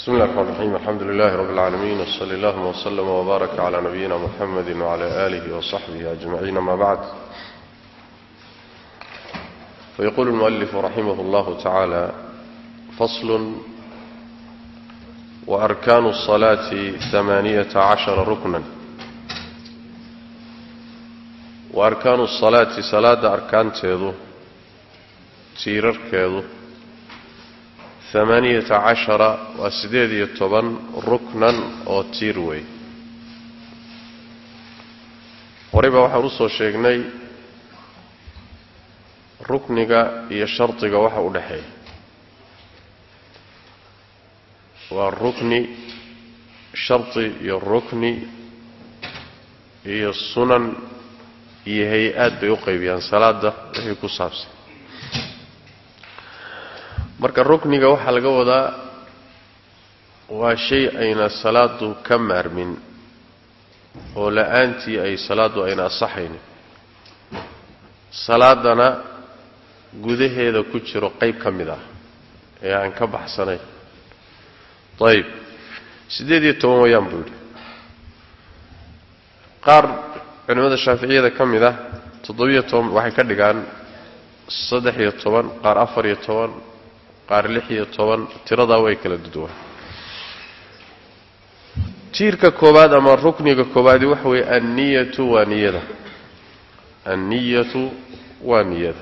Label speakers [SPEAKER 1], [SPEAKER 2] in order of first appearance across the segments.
[SPEAKER 1] بسم الله الرحمن الرحيم الحمد لله رب العالمين وصلى اللهم وسلم وبارك على نبينا محمد وعلى آله وصحبه أجمعين ما بعد فيقول المؤلف رحمه الله تعالى فصل وأركان الصلاة ثمانية عشر ركنا وأركان الصلاة صلاة amaniyata cashara waa sideed iyo toban ruknan oo tiir wey horey baa waxaan u soo sheegnay rukniga iyo shardiga waxa u dhexeeya. Waa rukni shardi iyo rukni iyo sunan iyo hay'aad bay u qaybiyaan salaada wixii ku saabsan marka rukniga waxaa laga wadaa waa shay ayna salaadu ka maarmin oo la'aantii ay salaadu ayna asaxaynin salaadana gudaheeda ku jiro qayb ka mid ah ee aan ka baxsanayn ayib siddeed iyo toban wayaan buu yidhi. Qaar culimmada shaaficiyada ka mid ah toddobiyo toban waxay ka dhigaan saddex iyo toban qaar afar iyo toban qaar lix iyo toban tiradaa way kala duduwaan tiirka koowaad ama rukniga koowaadi waxa weeye anniyatu waa niyada. Anniyatu waa niyada.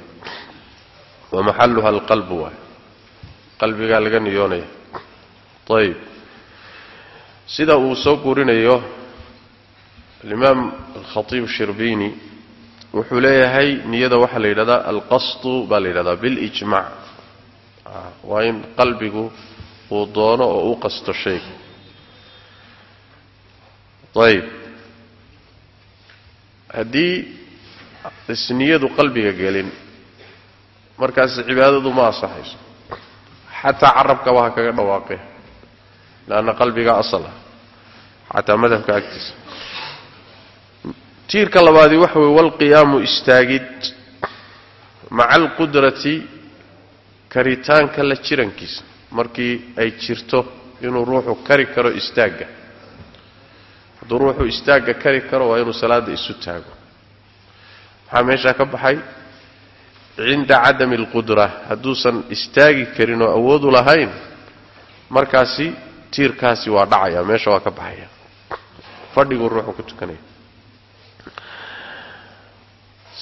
[SPEAKER 1] Wa maxaluha alqalbu waay qalbigaa laga niyoonaya ayib sida uu soo guurinayo alimaam alkhatiib shirbini wuxuu leeyahay niyada waxaa la yidhahdaa alqasdu baa la yidhahdaa bilijmac waa in qalbigu uu doono oo u qasto shayga ayib. Haddii isniyadu qalbiga gelin markaas cibaadadu ma asaxayso xataa carabkaba ha kaga dhawaaqe leanna qalbiga asal ah xataa madhabka agtiisa. Tiirka labaadi waxa weye walqiyaamu istaagid maca alqudrati karitaanka la jirankiisa markii ay jirto inuu ruuxu kari karo istaagga hadduu ruuxu istaagga kari karo waa inuu salaadda isu taago. Maxaa meeshaa ka baxay cinda cadami alqudra hadduusan istaagi karin oo awoodu lahayn markaasi tiirkaasi waa dhacaya meesha waa ka baxaya. Fadhiguu ruuxu ku tukanaya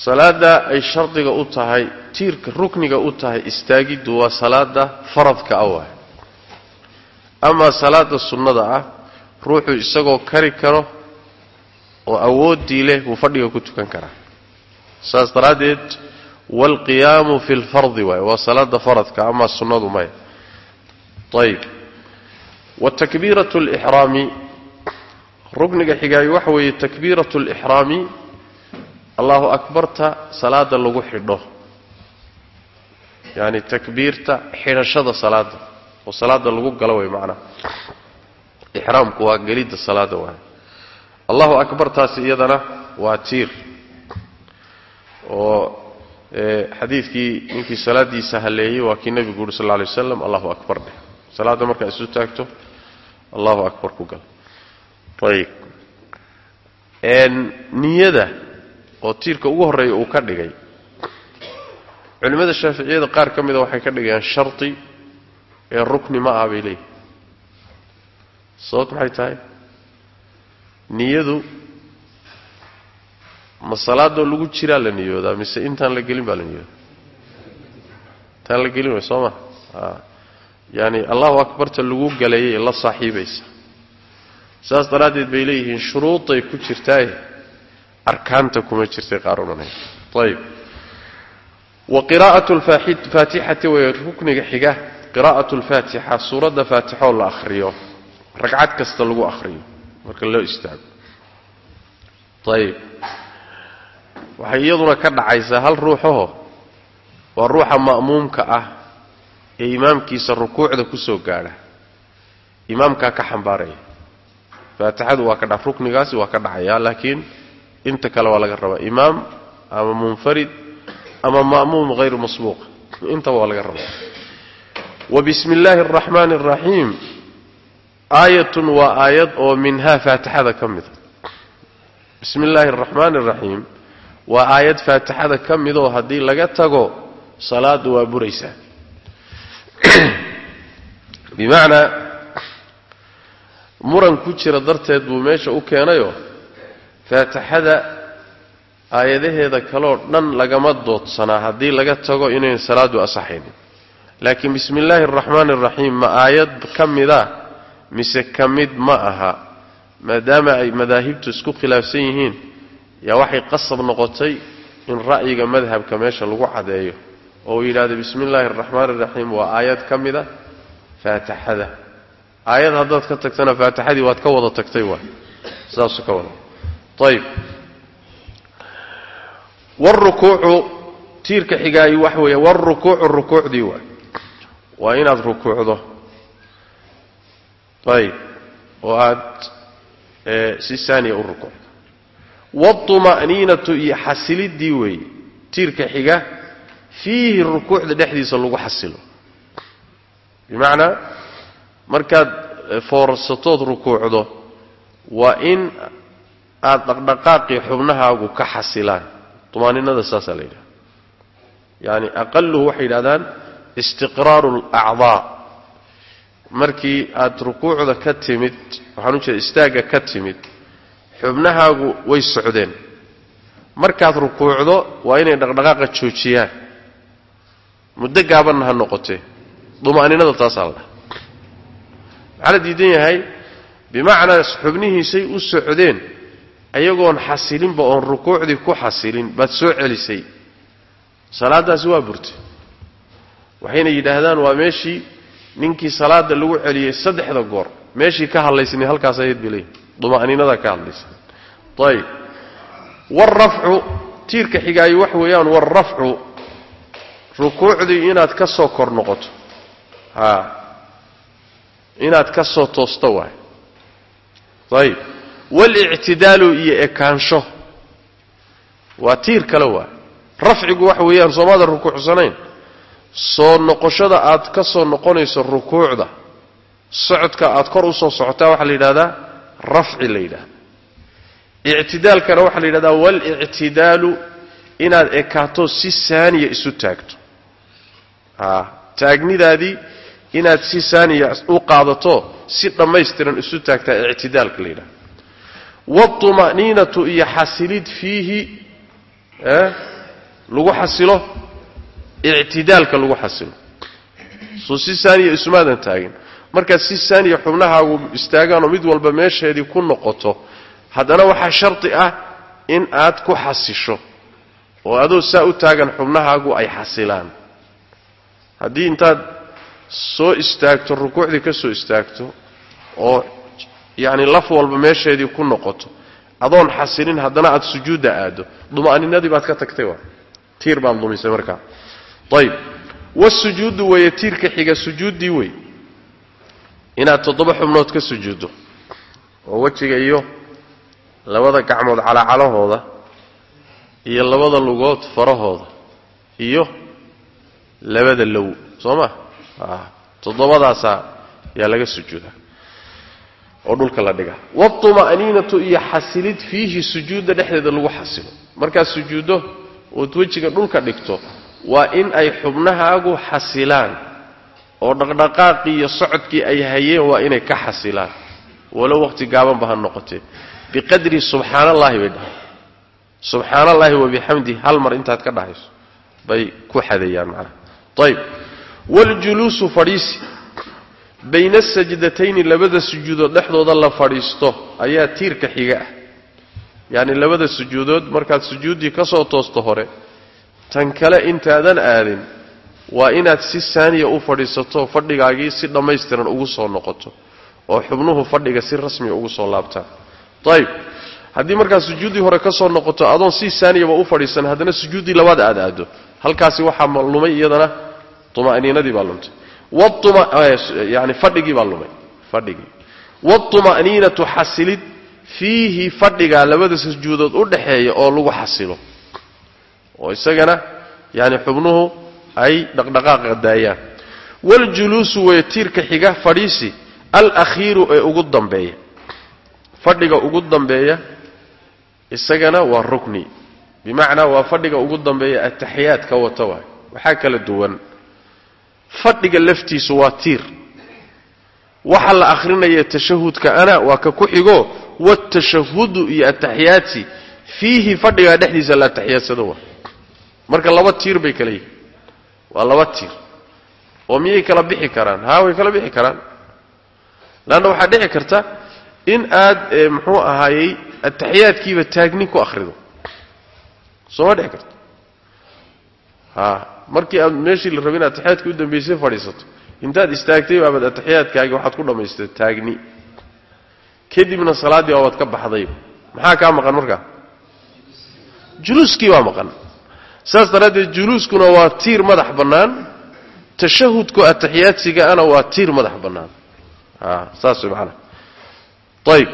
[SPEAKER 1] salaada ay shardiga u tahay tiirka rukniga u tahay istaagiddu waa salaada faradka ah waay. Amaa salaada sunnada ah ruuxu isagoo kari karo oo awooddii leh buu fadhiga ku tukan karaa. Saas daraaddeed waalqiyaamu fi lfardi waay waa salaada faradka amaa sunnadu maya ayib wa takbiiratu lixraami rukniga xigaayo waxa weeye takbiiratu lixraami allahu akbarta salaada lagu xidho. Yani takbiirta xidhashada salaada. Oo salaada lagu galo way macnaha ixraamku waa gelidda salaada waay allahu akbartaasi iyadana waa tiir. Oo xadiidkii ninkii salaadiisa haleeyey waa kii nebigu uhi sal lla alay allahu akbar dheh. Salaadda markaa isu taagto allahu akbar ku gal. Ayib niyada oo tiirka ugu horreeya uu ka dhigay. Culimmada shaaficiyada qaar ka mida waxay ka dhigayaan shardi ee rukni ma ah bay leeyihiin sababt maxay tahay? Niyadu ma salaadoo lagu jiraa la niyoodaa mise intaan la gelin baa la niyoodaa? Intaan la gelin way soo ma? A yaani allahu akbarta lagu galayay la saaxiibaysa. Saas daraaddeed bay leeyihiin shuruuday ku jirtaaye arkaanta kuma jirtay qaar odhanay ayib wa qiraa'atu lfaatixati way rukniga xiga qiraa'atu lfaatixa suuradda faatixoo la akhriyo ragcad kasta lagu akhriyo marka loo istaago. Ayib waxay iyaduna ka dhacaysaa hal ruuxaho waa ruuxa ma'muumka ah ee imaamkiisa rukuucda ku soo gaadha. Imaamkaa ka xambaaraya. Faatixadu waa ka dha ruknigaasi waa ka dhacaya laakiin inta kale waa laga rabaa. Imaam ama munfarid ama ma'muum hayru masbuuq. Intaba waa laga rabaa. Wa bismi illaahi araxmaani araxiim aayatun waa aayad oo minhaa faatixada ka mida bismi illaahi araxmaani araxiim waa aayad faatixada ka midoo haddii laga tago salaaddu waa buraysaa. Bimacnaa muran ku jira darteed buu meesha u keenayoo faatixada aayadaheeda kaloo dhan lagama doodsanaa haddii laga tago inayn salaaddu asaxaynin. Laakiin bismi illaahi araxmaani araxiim ma aayad ka mida mise ka mid ma aha maadaama ay madaahibtu isku khilaafsan yihiin yaa waxay qasab noqotay in ra'yiga madhabka meesha lagu cadeeyo oo uu yidhahdo bismi illaahi araxmaani araxiim waa aayad ka mida faatixada. Aayad haddaad ka tagtana faatixadii waad ka wada tagtay waay. Sidaasu ka wada ayb wrukuucu tiirka xigaayi waxa weeye wrukuucu rukuucdii waay. Waa inaad rukuucdo. Ayb oo aad si saaniya u rukuucdo. Wاطumaniinatu iyo xasilidii weeye tiirka xiga fiihi rukuucda dhexdiisa lagu xasilo. Bimacnaa markaad foorsatood rukuucdo waa in aad dhaqdhaqaaqii xubnahaagu ka xasilaan. Tumaaninada saasaa la yidhaha yaani aqaluhu waxay yidhahdaan istiqraaru alacdaa markii aad rukuucda ka timid waxaan u jeeda istaagga ka timid xubnahaagu way socdeen. Markaad rukuucdo waa inay dhaqdhaqaaqa joojiyaan. Muddo gaabanna ha noqotee. Duma'ninada taasaa la dhaha maxaa la diidan yahay bimacnaa xubnihiisay u socdeen ayagoon xasilinba oon rukuucdii ku xasilin baad soo celisay. Salaadaasi waa burtay waxayna yidhaahdaan waa meeshii ninkii salaada lagu celiyey saddexda goor. Meeshii ka hadlaysani halkaas ayad bay leeyihiin duma'niinada ka hadlaysan ayib waalrafcu tiirka xigaayi wax weeyaan waalrafcu rukuucdii inaad ka soo kor noqoto. Haa. Inaad ka soo toosto waay. Ayib walictidaalu iyo ekaansho. Waa tiir kale waay rafcigu waxa weeyaan soomaada rukuucsanayn soo noqoshada aad ka soo noqonayso rukuucda socodka aad kor u soo socotaa waxaa la yidhahdaa rafci la yidhahda ictidaalkana waxaa la yidhahdaa walictidaalu inaad ekaato si saaniya isu taagto. Taagnidaadii inaad si saaniya u qaadato si dhammaystiran isu taagtaa ictidaalka la yidhahda wاطuma'niinatu iyo xasilid fiihi lagu xasilo ictidaalka lagu xasilo soo si saaniya isumaadan taagin markaad si saaniya xubnahaagu istaagaanoo mid walba meesheedii ku noqoto haddana waxaa shardi ah in aad ku xasisho oo adoo saa u taagan xubnahaagu ay xasilaan haddii intaad soo istaagto rukuucdii ka soo istaagto oo yacni laf walba meesheedii ku noqoto. Adoon xasilin haddana aad sujuudda aaddo. Duma'ninadii baad ka tagtay waa. Tiir baad dumisay markaa ayib wasujuuddu weeye tiirka xiga sujuuddii wey inaad toddoba xubnood ka sujuuddo. Oo wejiga iyo labada gacmood calacalahooda iyo labada lugood farahooda iyo labada low. Soo ma? Toddobadaasaa yaa laga sujuudaa oo dhulka la dhigaa wاطuma'niinatu iyo xasilid fiihi sujuudda dhexdeeda lagu xasilo. Markaad sujuuddo ood wejiga dhulka dhigto waa in ay xubnahaagu xasilaan oo dhaqdhaqaaqii iyo socodkii ay hayeen waa inay ka xasilaan. Walow waqti gaabanba ha noqotee. Biqadri subxaana allahi bay dhahay. Subxaana allahi wabixamdihi hal mar intaad ka dhahayso bay ku xadeeyaan macnaha. Ayib waljuluusu fadhiisi bayna asajdatayni labada sujuudood dhexdooda la fadhiisto ayaa tiirka xiga ah. Yacni labada sujuudood markaad sujuuddii ka soo toosto hore tan kale intaadan aadin waa inaad si saaniya u fadhiisato fadhigaagii si dhammaystiran ugu soo noqoto oo xubnuhu fadhiga si rasmiya ugu soo laabtaan ayib haddii markaad sujuuddii hore ka soo noqoto adoon si saaniyaba u fadhiisan haddana sujuuddii labaad aad aado halkaasi waxaa lumay iyadana tuma'niinadii baa luntay yani fadhigii baa lumay. Fadhigii. Wاطuma'niinatu xasilid. Fiihi fadhigaa labada sujuudood u dhaxeeya oo lagu xasilo. Oo isagana yani xubnuhu ay dhaqdhaqaaqa daayaan waljuluusu weye tiirka xiga fadhiisi alakhiiru ee ugu dambeeya. Fadhiga ugu dambeeya isagana waa rukni. Bimacnaa waa fadhiga ugu dambeeya ataxiyaadka wata waay. Waxaa kala duwan fadhiga laftiisu waa tiir. Waxa la akhrinaya tashahudka ana waa ka ku xigo watashahudu iyo ataxiyaadsi fiihi fadhigaa dhexdiisa la atixiyaadsado marka laba tiir bay kala yihiin. Waa laba tiir. Oo miyay kala bixi karaan? Haa way kala bixi karaan. Leanna waxaa dhici karta in aad muxuu ahaayey ataxiyaadkiiba taagnin ku akhrido. Sooma dhici karto markii aad meeshii la rabay in ataxiyaadkii u dambaysay fadhiisato intaad istaagtay baabaad ataxiyaadkaagi waxaad ku dhammaystay taagni. Kadibna salaaddii baabaad ka baxdayba maxaa kaa maqan markaa juluuskii baa maqan. Saas daraaddeed juluuskuna waa tiir madax bannaan. Tashahudku ataxiyaadsiga ana waa tiir madax bannaan. A saas way macanaha ayib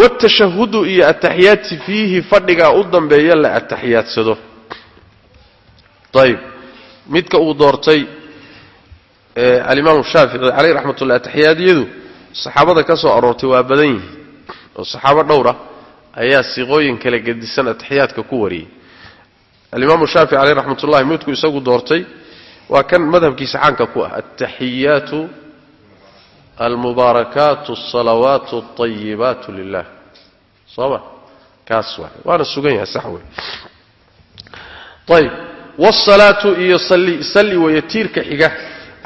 [SPEAKER 1] watashahudu iyo ataxiyaadsi fiihi fadhigaa u dambeeya la ataxiyaadsado ayib midka uu doortay alimaamu shaafici caleyh raxmat ullah ataxiyaadyadu saxaabada ka soo aroortay waa badan yihiin. Oo saxaabo dhowra ayaa siiqooyin kala gedisan ataxiyaadka ku wariyey. Alimaamu shaafici caleyh raxmat ullahi midku isagu doortay waa kan madhabkiisa caanka ku ah altaxiyaatu almubaarakaatu alsalawaatu alطayibaatu lilah soo ma? Kaas waay. Waana sugan yahay sax wey ayb wsalaatu iyo salli weeye tiirka xiga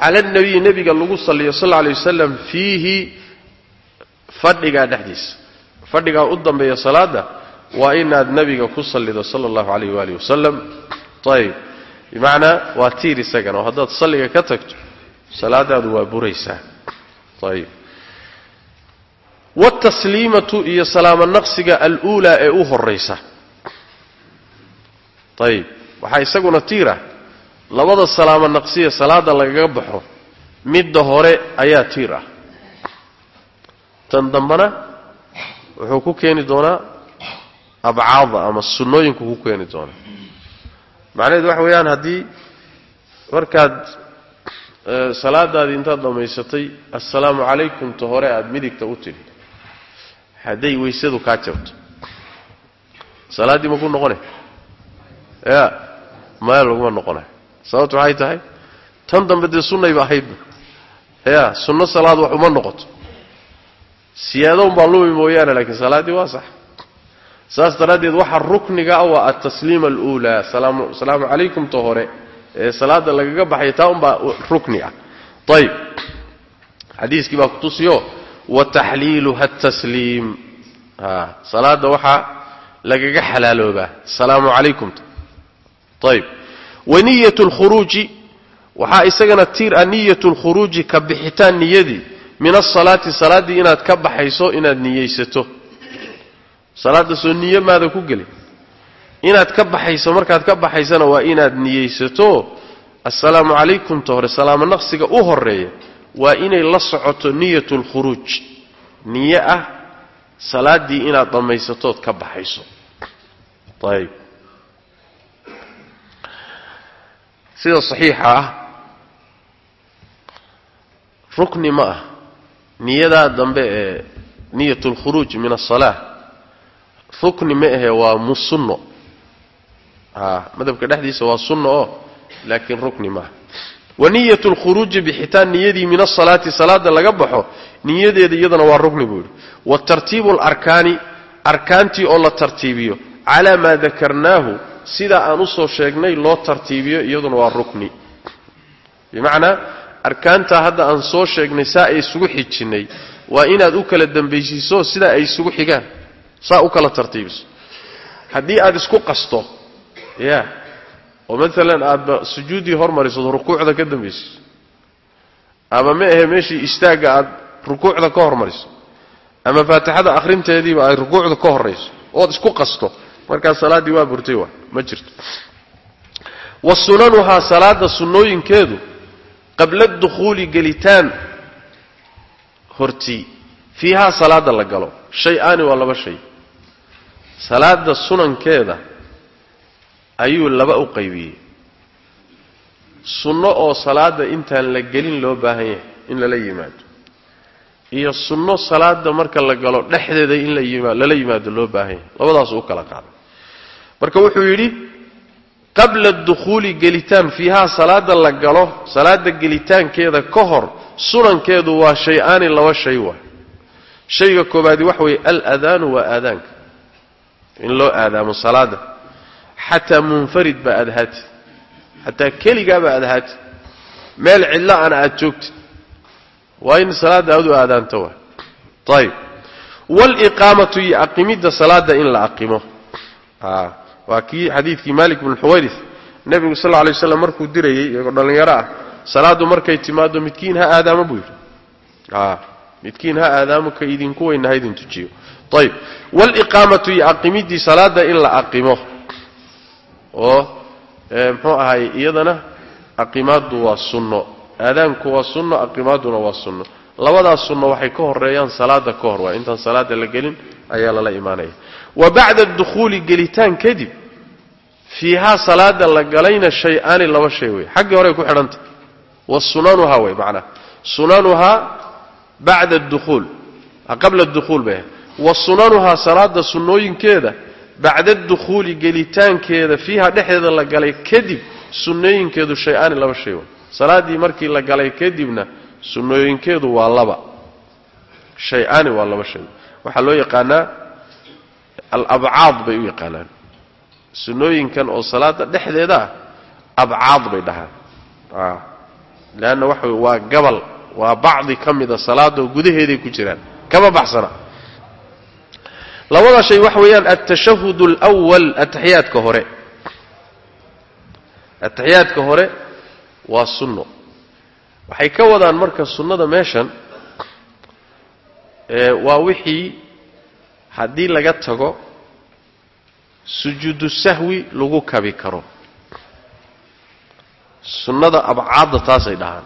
[SPEAKER 1] cala nabiyi nebiga lagu saliyo sal lla alay wasalam fiihi fadhigaa dhexdiisa fadhigaa u dambeeya salaada waa inaad nebiga ku sallido sala allahu alayh waali wasalam ayb bimacnaa waa tiir isagana oo haddaad salliga ka tagto salaadaadu waa buraysaa ayb wاtasliimatu iyo salaamo naqsiga aluulaa ee u horaysa ayb waxaa isaguna tiira labada salaamo naqsiya salaada lagaga baxo midda hore ayaa tiir ah tan dambana wuxuu ku keeni doonaa abcaada ama sunnooyinku ku keeni doonaa. Macnaheedu waxa weeyaan haddii markaad salaadaadii intaad dhammaysatay assalaamu calaykum ta hore aada midigta u tidhi hadday weysadu kaa jabto salaaddii ma ku noqone? Ya maya laguma noqonayo sababtu maxay tahay? Tan dambe dee sunnayba ahaydba ya sunno salaad wax uma noqoto. Siyaadoon baa lumi mooyaane laakiin salaaddii waa sax. Saas daraaddeed waxa rukniga ah waa altasliima aluulaa. Salaamu calaykum ta hore. Ee salaada lagaga baxay taa unbaa rukni ah. Ayib xadiiskii baa kutusiyo wa taxliiluha atasliim a salaada waxaa lagaga xalaaloobaa asalaamu calaykumta ayb waniyat lkhuruuji waxaa isagana tiir ah niyat lkhuruuji ka bixitaan niyadii min asalaati salaaddii inaad ka baxayso inaad niyeysato salaadda soo niyo maada ku gelin inaad ka baxayso markaad ka baxaysana waa inaad niyeysato assalaamu calaykum hore salaamo naqsiga u horreeya waa inay la socoto niyat lkhuruuj niyo ah salaaddii inaad dhammaysatood ka baxayso. Ayb sida saxiixa ah rukni ma ah. Niyadaa dambe ee niyat lkhuruuj min asalaa rukni ma ahe waa musunno a madhabka dhexdiisa waa sunno oo laakiin rukni maaha wa niyat lkhuruuji bixitaan niyadii min asalaati salaada laga baxo niyadeeda iyadana waa rukni buu yidhi. Wa tartiibu larkaani arkaantii oo la tartiibiyo calaa maa dakarnaahu sidaa aan u soo sheegnay loo tartiibiyo iyaduna waa rukni. Bimacnaa arkaantaa hadda aan soo sheegnay saa ay isugu xijinnay waa inaad u kala dambaysiiso sidaa ay isugu xigaan saa u kala tartiibiso. Haddii aad isku qasto ya oo maalan aadba sujuuddii hormariso rukuucda ka dambaysiiso. Ama ma ahe meeshii istaagga aad rukuucda ka hormariso ama faatixada akhrinteediiba ay rukuucda ka horayso ood isku qasto markaas salaaddii waa burtay waa ma jirto. Wa sunanuhaa salaada sunnooyinkeedu qabla dukhuuli gelitaan hortii fiihaa salaada la galo. Shay-aani waa laba shay. Salaada sunankeeda ayuu laba u qaybiyey. Sunno oo salaada intaan la gelin loo baahan yahay in lala yimaado. Iyo sunno salaada marka la galo dhexdeeda in lala yimaado loo baahan yahay. Labadaasuu u kala qaaday marka wuxuu yidhi qabla dukhuuli gelitaan fiihaa salaada la galo salaada gelitaankeeda ka hor sunankeedu waa shay-aani laba shay waa shayga koobaadi waxa weeye aladaanu waa aadaanka in loo aadaamo salaada xataa munfarid baa aad ahaatid xataa keligaaba aad ahaatid meel cidlo ana aad joogtid waa in salaadda aad u aadaanto wa ayib waliqaamatu iyo aqimidda salaada in la aqimo waa kii xadiidkii malik bnu xuwayris nebigu sal lay waslam markuu dirayey iyagoo dhallinyaro ah salaaddu markay timaado midkiin ha aadaamo buu yidhi. Midkiin ha aadaamo ka idinku weyna idin tujiyo. Ayib waliqaamatu iyo aqimiddii salaada in la aqimo. Oo muxuu ahay iyadana aqimaaddu waa sunno. Aadaanku waa sunno aqimaadduna waa sunno. Labadaas sunno waxay ka horeeyaan salaada ka hor. Waa intaan salaada la gelin ayaa lala imaanaya wa bacda dukhuuli gelitaan kadib fiihaa salaada la galayna shay-aani laba shay wey xaggii horey ku xidhantah wa sunanuhaa wey macnaha sunanuhaa bacda dukhuul qabla dukhuul bay wa sunanuhaa salaada sunnooyinkeeda bacda dukhuuli gelitaankeeda fiiha dhexdeeda la galay kadib sunnooyinkeedu shay-aani laba shay wey salaaddii markii la galay kadibna sunnooyinkeedu waa laba. Shay-aani waa laba shay. Waxaa loo yaqaanaa alabcaad bay u yaqaanaan. Sunnooyinkan oo salaada dhexdeeda ah abcaad bay dhahaan. Leanna waxa wey waa gabal waa bacdi ka mida salaadoo gudaheeday ku jiraan. Kama baxsana. Labada shay waxa weeyaan altashahud alwal ataxiyaadka hore. Ataxiyaadka hore waa sunno. Waxay ka wadaan marka sunnada meeshan waa wixii haddii laga tago sujuudu sahwi lagu kabi karo. Sunnada abcaadda taasay dhahaan.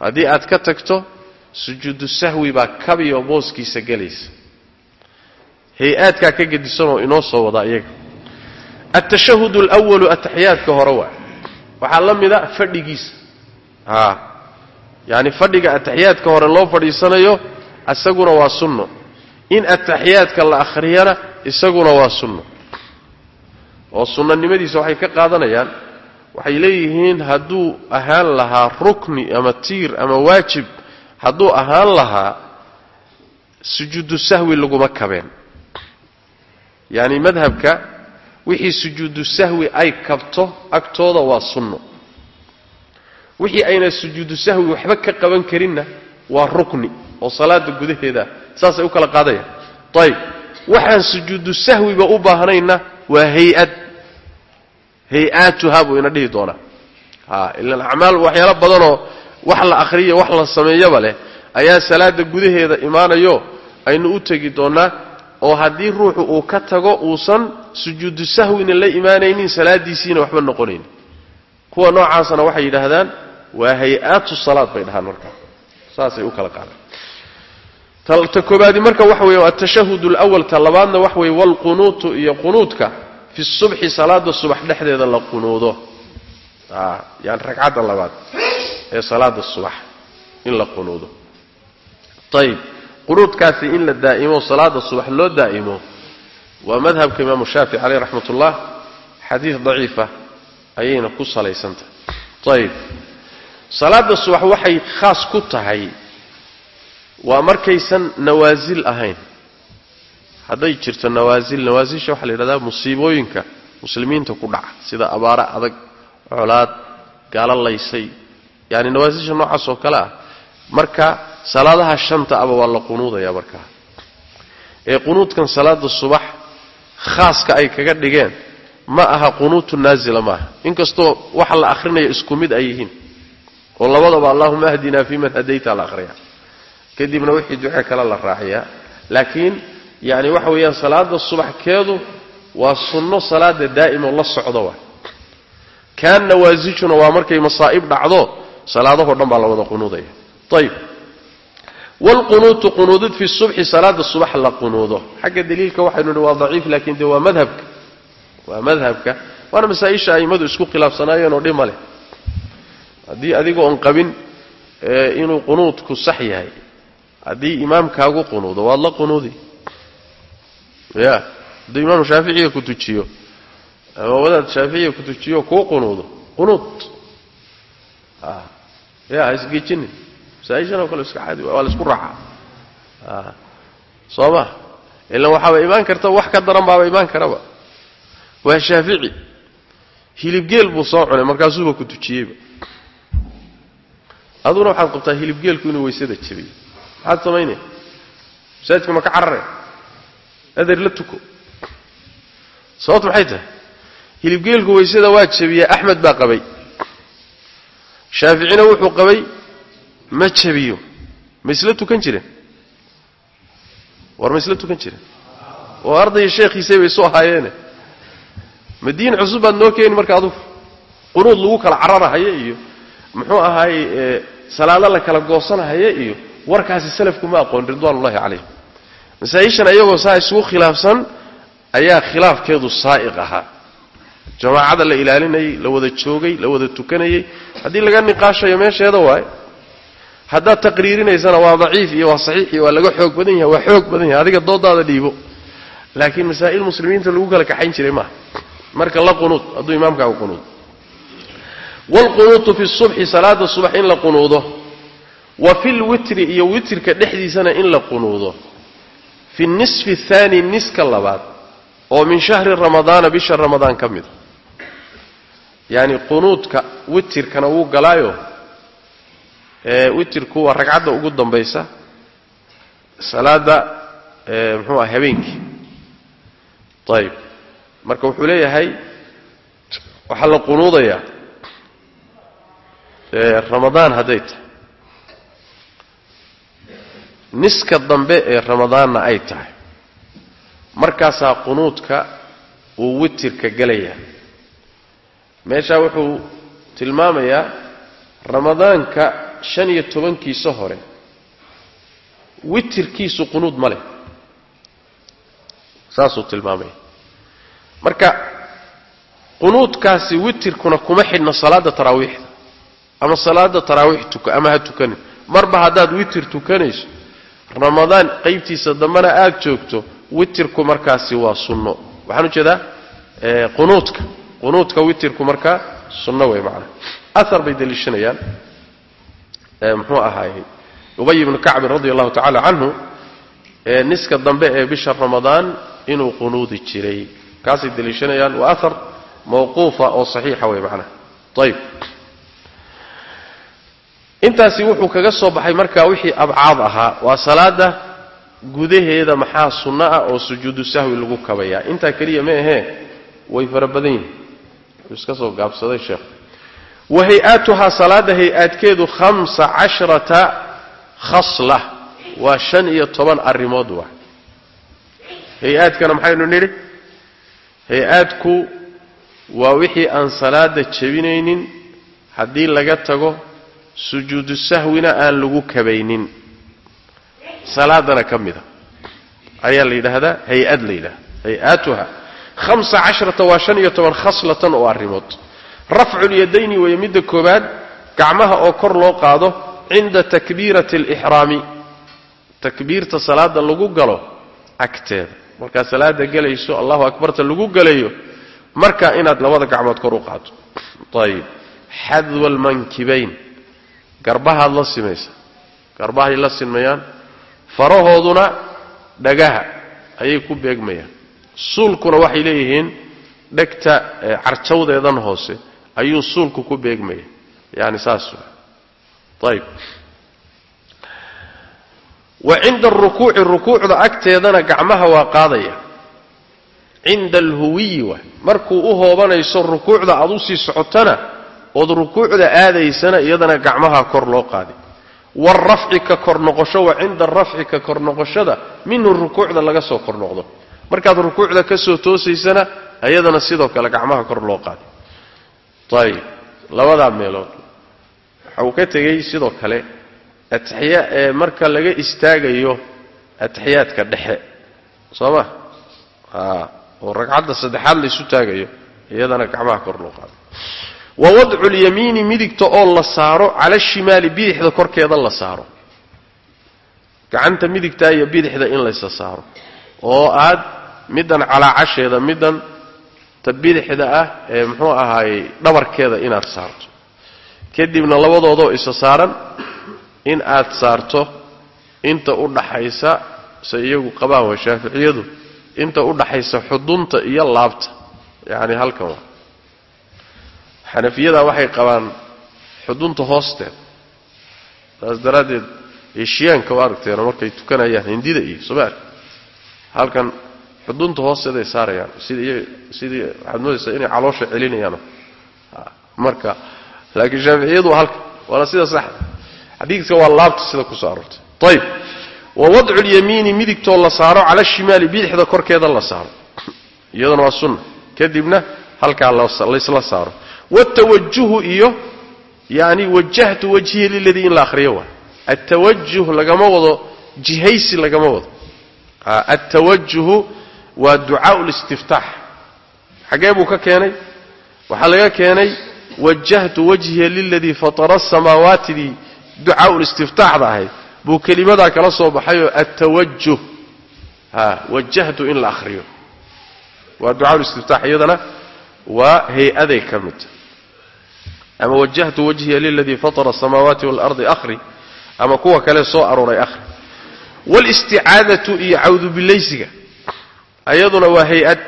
[SPEAKER 1] Haddii aad ka tagto sujuudu sahwi baa kabiyo booskiisa gelaysa. Hay'aadkaa ka gedisanoo inoo soo wadaa iyaga. Altashahud alwalu ataxiyaadka hore waa waxaa la fadhigiisa. A yaani fadhiga ataxiyaadka hore loo fadhiisanayo isaguna waa sunno in ataxiyaadka la akhriyana isaguna waa sunno. Oo sunnanimadiisa waxay ka qaadanayaan waxay leeyihiin hadduu ahaan lahaa rukni ama tiir ama waajib hadduu ahaan lahaa sujuudu sahwi laguma kabeen. Yacni madhabka wixii sujuudu sahwi ay kabto agtooda waa sunno. Wixii ayna sujuudu sahwi waxba ka qaban karinna waa rukni oo salaada gudaheeda saasay u kala qaadayaan ayib waxaan sujuudu sahwiba u baahnayna waa hay'ad. Hay'aatuha buu ina dhihi doonaa a ilan acmaal waxyaalo badanoo wax la akhriya wax la sameeyaba leh ayaa salaada gudaheeda imaanayo aynu u tegi doonnaa oo haddii ruuxu uu ka tago uusan sujuudu sahwina la imaanaynin salaadiisiina waxba noqonaynin kuwa noocaasana waxay yidhaahdaan waa hay'aatu salaad bay dhahaan markaa saasay u kala qaadaan ta koobaadi marka waxa weeye atashahud alawal ta labaadna waxa weeye walqunuutu iyo qunuudka. Fi subxi salaada subax dhexdeeda la qunuudo. Yani ragcadda labaad ee salaada subax in la qunuudo. Ayib qunuudkaasi in la daa'imo salaada subax loo daa'imo waa madhabka imaamu shaafici caleyh raxmat ullah xadiid daciifa ayayna ku salaysantahay ayib salaada subax waxay khaas ku tahay waa markaysan nawaasil ahayn. Hadday jirto nawaasil nawaasilsha waxaa la yidhahdaa musiibooyinka muslimiinta ku dhaca. Sida abaaro adag colaad gaalo laysay yaani nawaasilsha noocaas oo kale ah. Marka salaadaha shanta aba waa la qunuudaya markaa ee qunuudkan salaada subax khaaska ay kaga dhigeen ma aha qunuutu naazila maaha. Inkastoo waxa la akhrinaya isku mid ay yihiin. Oo labadaba allahuma ahdinaa fi man hadayta la akhriya kadibna wixii duce kale la raaciyaa. Laakiin yani waxa weeyaan salaada subaxkeedu waa sunno salaada daa'imo la socdo waa kaan nawaasijuna waa markay masaa'ib dhacdo salaadahoo dhan baa la wada qunuudaya. Ayib wlqunuutu qunuudid fi subxi salaada subax la qunuudo. Xagga daliilka waxaynu nihi waa daciif laakiin de waa madhabka. Waa madhabka. Waana masaa-isha a'immadu isku khilaafsanaayeen oo dhib leh. Haddii adiga qabin inuu qunuudku sax yahay haddii imaamkaagu qunuudo waad la qunuudi. Ya hadduu imaam shaaficiga ku tujiyo ama wadaad shaaficiga ku tujiyo kuu qunuudo qunuud. Ya ha isgejinin masaaishan oo kale iska caadi waa la isku raacaa soo ma ilan waxaaba imaan karta wax ka daran baaba imaan karaba. Waa shaafici. Hilibgeel buu soo cunay markaasuuba ku tujiyeyba. Aduna waxaad qabtaa hilibgeelku inuu weysada jabiyo maxaad samaynaya masaajidka ma ka carare. Adeer la tuko. Sababtu maxay tahay? Hilibgeelku weysada waa jabiya axmed baa qabay. Shaaficina wuxuu qabay ma jabiyo ma tukan jireen war ma tukan jireen oo ardaya sheekhiisay bay isu ahaayeene madiin cusub baad noo keeni marka adugu. Qunuud lagu kala cararahaye iyo muxuu ahaay salaado la kala goosanahaye iyo warkaasi salafku ma aqoon ridwaanullahi calayhim masaa-ishan iyagoo saa isugu khilaafsan ayaa khilaafkeedu saa'iq ahaa. Jamaacada la ilaalinayay la wada joogay la wada tukanayay haddii laga niqaashayo meesheeda waay haddaad taqriirinaysana waa daciif iyo waa saxiix iyo waa laga xoog badan yahay waa xoog badan yahay. Adiga doodaada dhiibo. Laakiin masaa'il muslimiinta lagu kala kaxayn jiray maaha. Marka la qunuud hadduu imaamkaagu qunuud. Waalqunuutu fi subxi salaada subax in la qunuudo wa fi lwitri iyo witrka dhexdiisana in la qunuudo. Fi nisfi athaani niska labaad oo min shahri ramadaana bisha ramadaan ka mida yacni qunuudka witirkana wuu galaayo. Witirku waa ragcadda ugu dambaysa. Salaada muxuu ah habeenkii. Ayib marka wuxuu leeyahay waxaa la qunuudayaa. Ramadaan hadday tahay niska dambe ee ramadaanna ay tahay. Markaasaa qunuudka uu witirka gelayaa. Meeshaa wuxuu tilmaamayaa ramadaanka shan iyo tobankiisa hore. Witirkiisu qunuud ma leh. Saasuu tilmaamaya. Marka qunuudkaasi witirkuna kuma xidhno salaada taraawiixda. Ama salaada taraawiix tuka ama ha tukanin. Marba haddaad witir tukanayso ramadaan qaybtiisa dambena aada joogto witirku markaasi waa sunno. Waxaan u jeedaa qunuudka. Qunuudka witirku markaa sunno wey macana ahar bay daliishanayaan. Muxuu ahaayey ubay ibnu kacbin radi allahu tacala canhu niska dambe ee bisha ramadaan inuu qunuudi jiray. Kaasay daliishanayaan. Waa ahar mawquufa oo saxiixa wey macnaha ayib intaasi wuxuu kaga soo baxay markaa wixii abcaad ahaa. Waa salaada gudaheeda maxaa sunno ah oo sujuudu sahwi lagu kabayaa? Intaa keliya ma ahee? Way fara badan yihiin iska soo gaabsaday sheekh. Wa hay'aatuhaa salaada hay'aadkeedu hamsa casharata khasla. Waa shan iyo toban arrimood waa. Hay'aadkana maxaynu nidhi? Hay'aadku waa wixii aan salaada jebinaynin. Haddii laga tago sujuudu sahwina aan lagu kabaynin. Salaadana ka mida. Ayaa la yidhaahdaa hay'ad la yidhahda hay'aatuha hamsa casharata waa shan iyo toban khaslatan oo arrimood. Rafculyadayni weeye midda koowaad gacmaha oo kor loo qaado cinda takbiirati alixraami takbiirta salaada lagu galo agteeda. Markaa salaada gelayso allahu akbarta lagu galayo marka inaad labada gacmood kor u qaado. Ayib xadwa almankibayn garbahaad la simaysa. Garbahay la sinmayaan farahooduna dhagaha ayay ku beegmayaan. Suulkuna waxay leeyihiin dhegta carjawdeedan hoose ayuu suulku ku beegmaya yani saas ayib wa cinda arukuuci rukuucda agteedana gacmaha waa qaadaya. Cinda alhuwiyi waay markuu u hoobanayso rukuucda aad u sii socotana ood rukuucda aadaysana iyadana gacmaha kor loo qaadi. Waalrafci ka kor noqosho wa cinda arafci ka kor noqoshada minhu rukuucda laga soo kor noqdo. Markaad rukuucda ka soo toosaysana iyadana sidoo kale gacmaha kor loo qaadi. Ayib labadaa meelood. Waxa uu ka tegey sidoo kale atixiya ee marka laga istaagayo atixiyaadka dhexe. Soo ma oo ragcadda saddexaad laysu taagayo iyadana gacmaha kor loo qaado wa wadcu lyamiini midigta oo la saaro cala shimaali bidixda korkeeda la saaro. Gacanta midigtaa iyo bidixda in laysa saaro. Oo aad middan calaacasheeda middan ta bidixda ah ee muxuu ahaayey dhabarkeeda inaad saarto. Kadibna labadoodoo isa saaran in aad saarto inta u dhaxaysa se iyagu qabaan waa shaaficiyadu inta u dhaxaysa xudunta iyo laabta. Yacni halkan waa xanafiyada waxay qabaan xudunta hoosteeda saas daraaddeed eshiyaanka u aragteeno markay tukanayaan hindida iyo somaali halkan xudunta hoosteeday saarayaan. Sidii waxaad moodaysaa inay caloosha celinayaano marka laakiin shaaficiyadu halka waana sida saxda. Xadiidka waa laabta sida ku soo aroortay. Ayib wa wadcu lyamiini midigtoo la saaro cala shimaali bidixda korkeeda la saaro. Iyaduna waa sunna. Kadibna halkaa laysla saaro watawajuhu iyo yani wajahtu wajhiya liladii in la ahriyo waa atawajuh lagama wado jihaysi lagama wado atawajuhu waa ducaau listiftaax xaggee buu ka keenay waxaa laga keenay wajahtu wajhiya liladii fatara asamaawaatidii ducaau listiftaaxda ahayd buu kelimadaa kala soo baxayoo atawajuh wajahtu in la ahriyo waa ducaa listiftaax iyadana waa hay'aday ka midta ama wajahtu wajhiya liladii fatara asamaawaati waalardi ahri ama kuwa kale soo arooray ahri walisticaadatu iyo cawdubilaysiga ayaduna waa hay'ad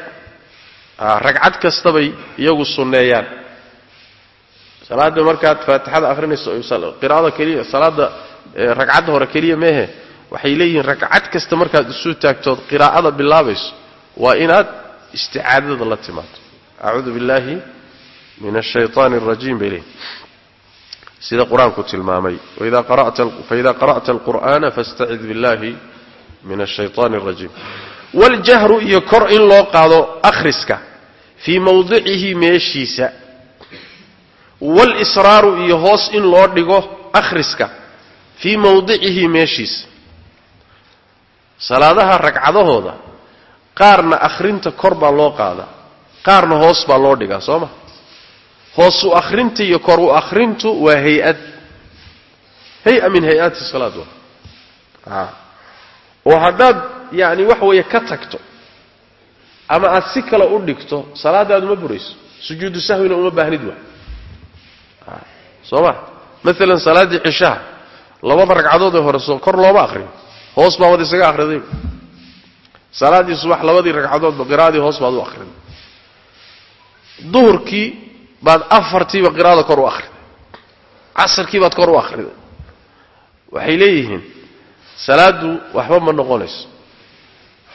[SPEAKER 1] ragcad kastabay iyagu sunneeyaan. Salaada markaad faatixada akhrinayso qiraada keliya salaada ragcadda hore keliya meehe waxay leeyihiin ragcad kasta markaad isu taagtood qiraa'ada bilaabayso waa inaad isticaadada la timaado. Acuudu billaahi min ashayطaani اrajiim bay leeyihin sida qur-aanku tilmaamay faida qara'ta alqur'ana fastacid biاllahi min ashayطaani اrajiim waljahru iyo kor in loo qaado akhriska fii mawdicihi meeshiisa walisraaru iyo hoos in loo dhigo akhriska fii mawdicihi meeshiisa salaadaha ragcadahooda qaarna akhrinta kor baa loo qaadaa qaarna hoos baa loo dhigaa soo ma hoos u akhrinta iyo kor u akhrintu waa hay'ad. Hay'a min hay'aati salaad wa oo haddaad yacni wax weeye ka tagto ama aad si kale u dhigto salaadaadu ma burayso. Sujuudu sahwina uma baahnid waa. Soo ma? Maalan salaaddii cishaha labada ragcadood ee hore soo kor looma akhriyo hoos baa wad isaga akhriday. Salaaddii subax labadii ragcadoodba qiraadii hoos baad u akhriday duhurkii baad afartiiba qiraada kor u akhriday. Casarkii baad kor u akhriday. Waxay leeyihiin salaaddu waxba ma noqonayso.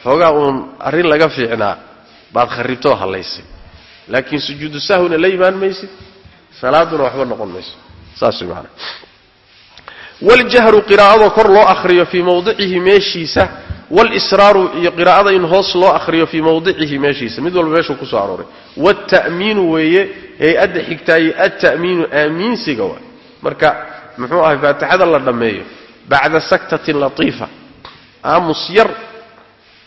[SPEAKER 1] Xoogaa uun arrin laga fiicnaa baad kharribtoo hallaysay laakiin sujuudu sahwina la imaan maysid salaaduna waxba noqon mayso saas way waljahru qiraa'adoo kor loo akhriyo fii mawdicihi meeshiisa walisraaru iyo qiraa'ada in hoos loo akhriyo fii mawdicihi meeshiisa. Mid walba meeshuu ku soo arooray. Waalta'miinu weeye hay'adda xigtaaye alta'miinu aamiinsiga waay. Marka muxuu ahay faatixada la dhammeeyo bacda saktatin latiifa aamus yar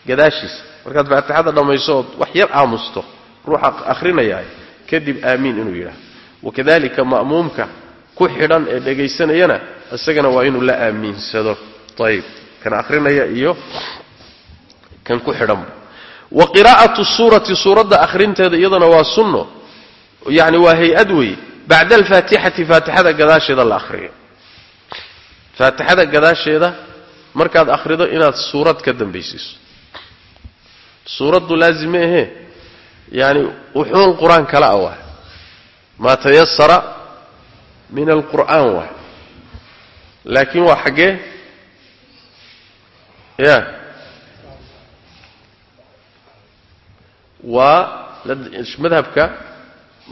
[SPEAKER 1] gadaashiisa. Markaad faatixada dhammayso wax yar aamusto ruuxa ahrinayaa kadib aamiin inuu yidhaahdo. Wakadalika ma'muumka ku xidhan ee dhegaysanayana isagana waa inuu la aamiinsado ayib kan akhrinaya iyo kan ku xidhanba wa qiraa'atu suurati suuradda akhrinteeda iyadana waa sunno yacni waa hay'ad weeye bacda alfaatixati faatixada gadaasheeda la akhriyo faatixada gadaasheeda markaad akhrido inaad suurad ka dambaysiiso suuraddu laazim ma ahee yaani wuxuun qur'aan kala ah waay maa tayasara min alqur'aan waay laakiin waa xaggee ya waa madhabka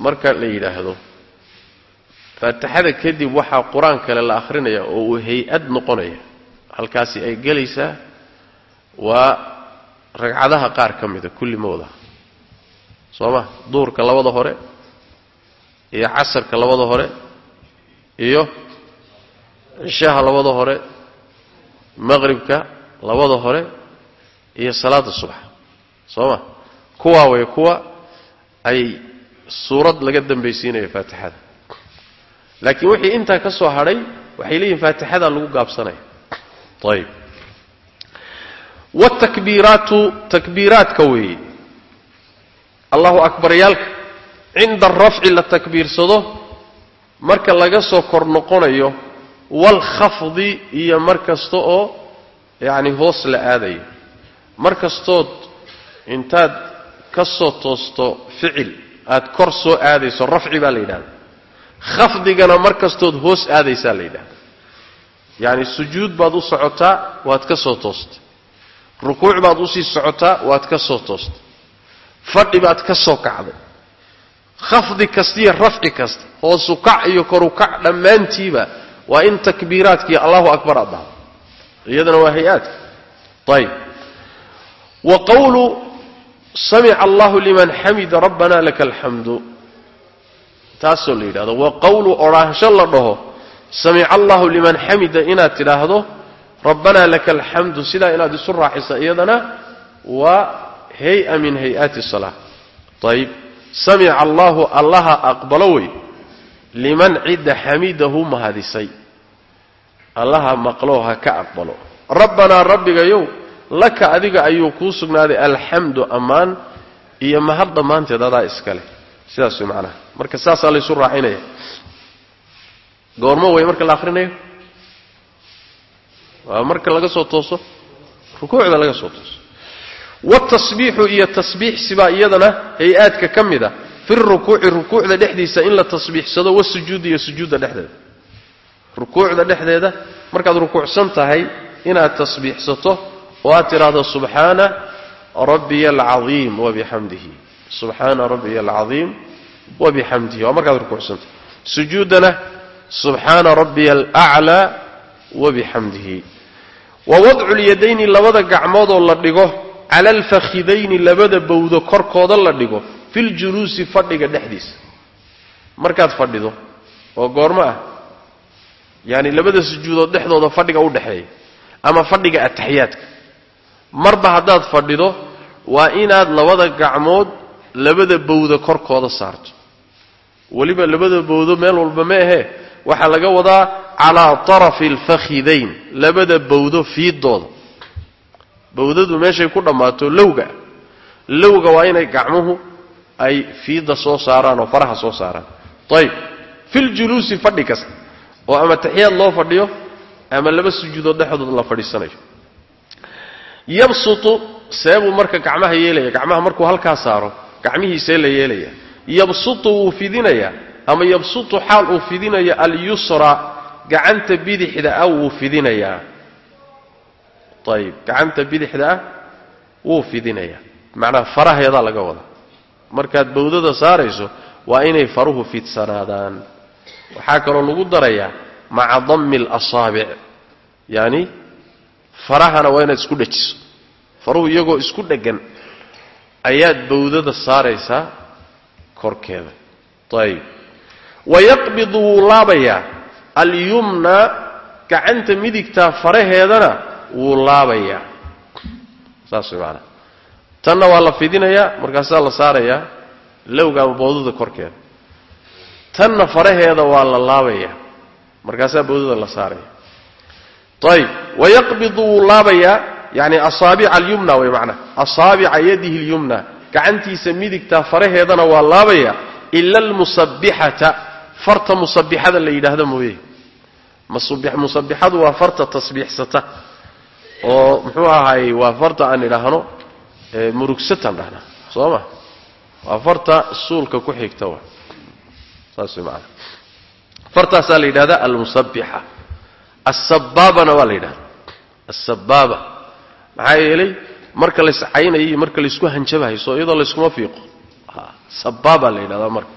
[SPEAKER 1] marka la yidhaahdo faatixada kadib waxaa qur'aan kale la akhrinaya oo uu hay'ad noqonaya halkaasi ay gelaysaa waa ragcadaha qaar ka mida kulli ma wadaha soo ma? Duhurka labada hore iyo casarka labada hore iyo cishaha labada hore maqribka labada hore iyo salaada subax soo ma? Kuwaa way kuwa ay suurad laga dambaysiinayo faatixada. Laakiin wixii intaa ka soo hadhay waxay leeyihiin faatixada lagu gaabsanaya. Ayib wاtakbiiraatu takbiiraadka weeye. Allahu akbaryaalka cinda arafci la takbiirsado marka laga soo kor noqonayo waalkhafdi iyo mar kasta oo yacni hoos la aadayo. Mar kastood intaad ka soo toosto ficil aad kor soo aadayso rafci baa la yidhahda khafdigana mar kastood hoos aadaysaa la yidhahda yacni sujuud baad u socotaa waad ka soo toostay. Rukuuc baad u sii socotaa waad ka soo toostay. Fadhi baad ka soo kacday. Khafdi kastiiyo rafci kasta hoosu kac iyo koru kac dhammaantiiba waa in takbiiraadkii allahu akbar aad dhahdo iyadana waa hay'aadka. Qawlu samica allahu liman xamida rabbana laka alxamdu taasoo la yidhahdo wa qawlu odhaansho la dhaho samica allahu liman xamida inaad tidhaahdo rabbanaa laka alxamdu sidaa inaad isu raaxisa iyadana waa hay'a min hay'aati salaa ayib samica allahu allaha aqbalo wey liman cidda xamidahu mahadisay allaha maqloo ha ka aqbalo rabbanaa rabbigayow laka adiga ayuu kuu sugnaaday alxamdu ammaan iyo mahad dhammaanteed adaa iska leh sidaas way macnaha. Marka saasaa laysu raacinaya goormo wey marka la akhrinayo waa marka laga soo tooso? Rukuucda laga soo tooso. Wاtasbiixu iyo tasbiixsibaa iyadana hay'aadka ka mid a fi rukuuci rukuucda dhexdiisa in la tasbiixsado wasujuudi iyo sujuudda dhexdeeda. Rukuucda dhexdeeda markaad rukuucsan tahay inaad tasbiixsato oo aad tidhaahdo subxaana rabbiya alcaiim wabixamdihi subxaana rabbiya alcaiim wabixamdihi waa markaad rukuucsan. Tahay sujuuddana subxaana rabbiya alaclaa wabixamdihi wa wadcu lyadayni labada gacmoodoo la dhigo. Cala alfakhidayni labada bowdo korkooda la dhigo. Filjuluusi fadhiga dhexdiisa. Markaad fadhido oo goormo ah yaani labada sujuudood dhexdooda fadhiga u dhexeeya ama fadhiga ataxiyaadka marba haddaad fadhido waa inaad labada gacmood labada bowdo korkooda saarto. Weliba labada bowdo meel walba ma ahee waxaa laga wadaa calaa tarafi alfakhidayn labada bowdo fiidooda bowdadu meeshay ku dhammaato lowga. Lowga waa inay gacmuhu ay fiidda soo saaraan oo faraha soo saaraan. Ayib filjuluusi fadhi kasta oo ama taxiyaad loo fadhiyo ama laba sujuudood dhexdood la fadhiisanayo yabsutu seebuu marka gacmaha yeelaya gacmaha markuu halkaa saaro gacmihiisee la yeelaya. Yabsutu wuu fidinayaa ama yabsutu xaal uu fidinayo alyusra gacanta bidixda ah wuu fidinayaa. Ayib gacanta bidixda ah wuu fidinayaa. Macnaha faraheedaa laga wadaa markaad bowdada saarayso waa inay faruhu fidsanaadaan. Waxaa kaloo lagu darayaa maca dammi alasaabic yacni farahana waa inaad isku dhajiso. Faruhu iyagoo isku dheggan ayaad bowdada saaraysaa korkeeda. Ayib wayaqbidu wuu laabayaa alyumna gacanta midigtaa faraheedana wuu laabayaa saas way maanaa tanna waa la fidinayaa markaasaa la saarayaa lowga ama bowdada korkeeda. Tanna faraheeda waa la laabayaa markaasaa bowdada la saaraya. Ayib wayaqbidu wuu laabayaa yani asaabica alyumna way macnaa asaabica yadihi اlyumna gacantiisa midigtaa faraheedana waa laabaya ila almusabixata farta musabixada la yidhaahda mooye musabixadu waa farta tasbiixsata oo muxuu ahaayey waa farta aan idhaahno murugsatan dhahnaa soo ma waa farta suulka ku xigta saas maanaa fartaasaa la yidhahda almusabixa asabaabana waa la yidhahda asabaaba maxaa yeelay marka layscaynayo iyo marka laysku hanjabahay soo iyadoo layskuma fiiqo. Sabaabaa la yidhahdaa marka.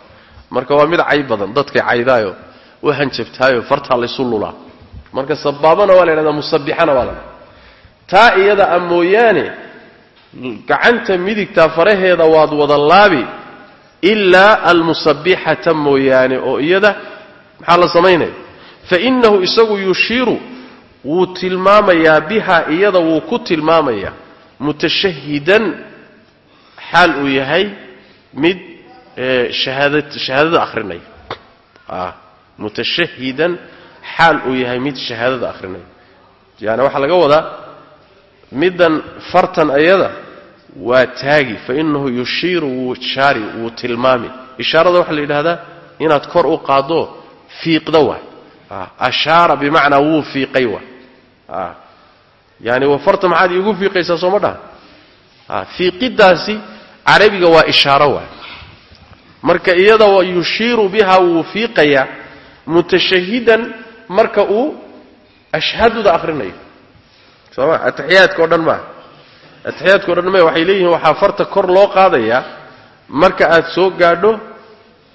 [SPEAKER 1] Marka waa mid cay badan dadkay caydaayo u hanjabtaayo fartaa laysu lulaa. Marka sabaabana waa la yidhahdaa musabixana waa la taa iyada a mooyaane gacanta midigtaa faraheeda waad wada laabi ilaa almusabixata mooyaane oo iyada maxaa la samaynaya fainahu isagu yushiiru wuu tilmaamayaa biha iyada wuu ku tilmaamayaa. Mutashahidan xaal uu yahay mid shahaadada akhrinaya mutashahidan xaal uu yahay mid shahaadada akhrinaya yani waxaa laga wadaa middan fartan ayada waa taagi fa inahu yushiiru wuu shaari wuu tilmaami. Ishaarada waxaa la yidhahdaa inaad kor u qaaddo fiiqda waay. Ashaara bimacnaa wuu fiiqay waay yani farta maxaad iigu fiiqaysaa sooma dhaha. Fiiqidaasi carabiga waa ishaaro waay marka iyada yushiiru biha wuu fiiqayaa mutashahidan marka uu ashhaduda akrinayo sooma ataxiyaadka o dhan maaha ataxiyaadka o dhan ma waxay leeyihiin waxaa farta kor loo qaadayaa marka aad soo gaadho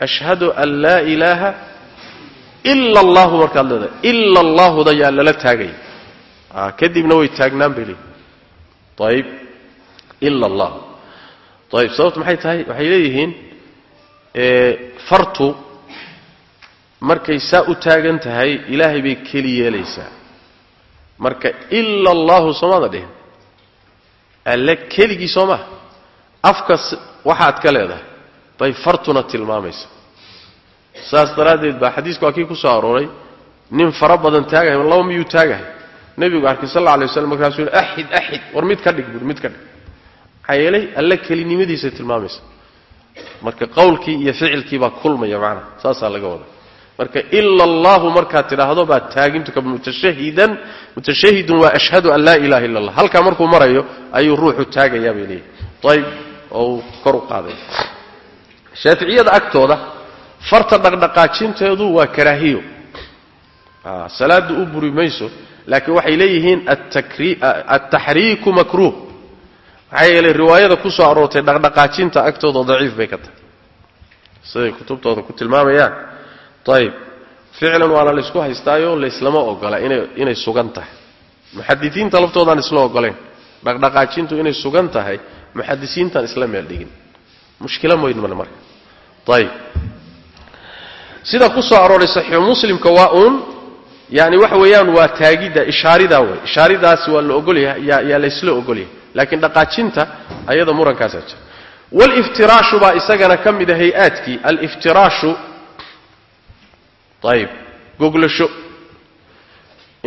[SPEAKER 1] ashhadu an laa ilaaha ila allahu markaad leedahay. Ila allahuda yaa lala taagaya kadibna way taagnaan bay leeyihiin ayib ila allah ayib sababtu maxay tahay? Waxay leeyihiin fartu markay saa u taagan tahay ilaahay bay keli yeelaysaa. Marka ila allahu soomaada dhihin alle keligii soo afkas waxaad ka leedahay bay fartuna tilmaamaysa saas daraaddeed baa xadiiska waa kii ku soo arooray. Nin fara badan taagahay laba miyuu taagahay nebigu arkay sal alla alay waslam markaasuu yidhi axid axid war mid ka dhig buui mid ka dhig. Maxaa yeelay alle kelinimadiisay tilmaamaysa. Marka qowlkii iyo ficilkii baa kulmaya macnaha saasaa laga wada marka ila allahu markaad tidhaahdo baa taagintuka mutashahidan mutashahidun waa ashhadu an laa ilaha illa allah. Halkaa markuu marayo ayuu ruuxu taagayaa bay leeyihi ayb oo uu kor u qaadaya shaaficiyada agtooda farta dhaqdhaqaajinteedu waa karaahiyo. Salaadu u buri mayso laakiin waxay leeyihiin altaxriiku makruuh. Maxaa yeelay riwaayada ku soo aroortay dhaqdhaqaajinta agtooda daciif bay ka tahay. Siday kutubtooda ku tilmaamayaan. Ayib ficlan waana laysku haystaayo layslama ogola inay sugan tahay. Muxadisiinta laftoodaan isla ogolayn dhaqdhaqaajintu inay sugan tahay muxadisiintaan isla meel dhigin mushkila male marka. Ayib sida ku soo arooray saxiixu muslimka waa uun yani waxa weeyaan waa taagidda ishaaridaa wey ishaaridaasi waa la ogolyahay yaa laysla ogolyahay laakiin dhaqaajinta ayada murankaasaa jira waliftiraashu baa isagana ka mida hay'aadkii aliftiraashu ayib goglasho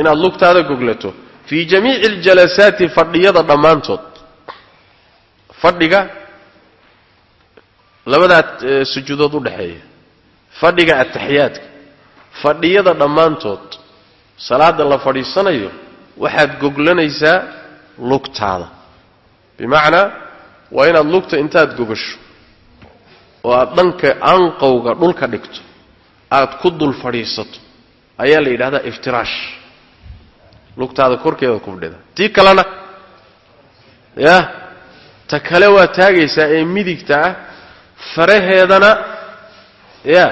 [SPEAKER 1] inaad lugtaada goglato fii jamiici aljalasaati fadhiyada dhammaantood. Fadhiga labadaa sujuudood u dhexeeya. Fadhiga ataxiyaadka fadhiyada dhammaantood salaada la fadhiisanayo waxaad goglanaysaa lugtaada. Bimacnaa waa inaad lugta intaad gogasho oo aad dhanka anqowga dhulka dhigto aad ku dul fadhiisato. Ayaa la yidhahdaa iftiraash lugtaada korkeeda kubdhida tii kalena ya ta kale waa taagaysaa ee midigta ah faraheedana ya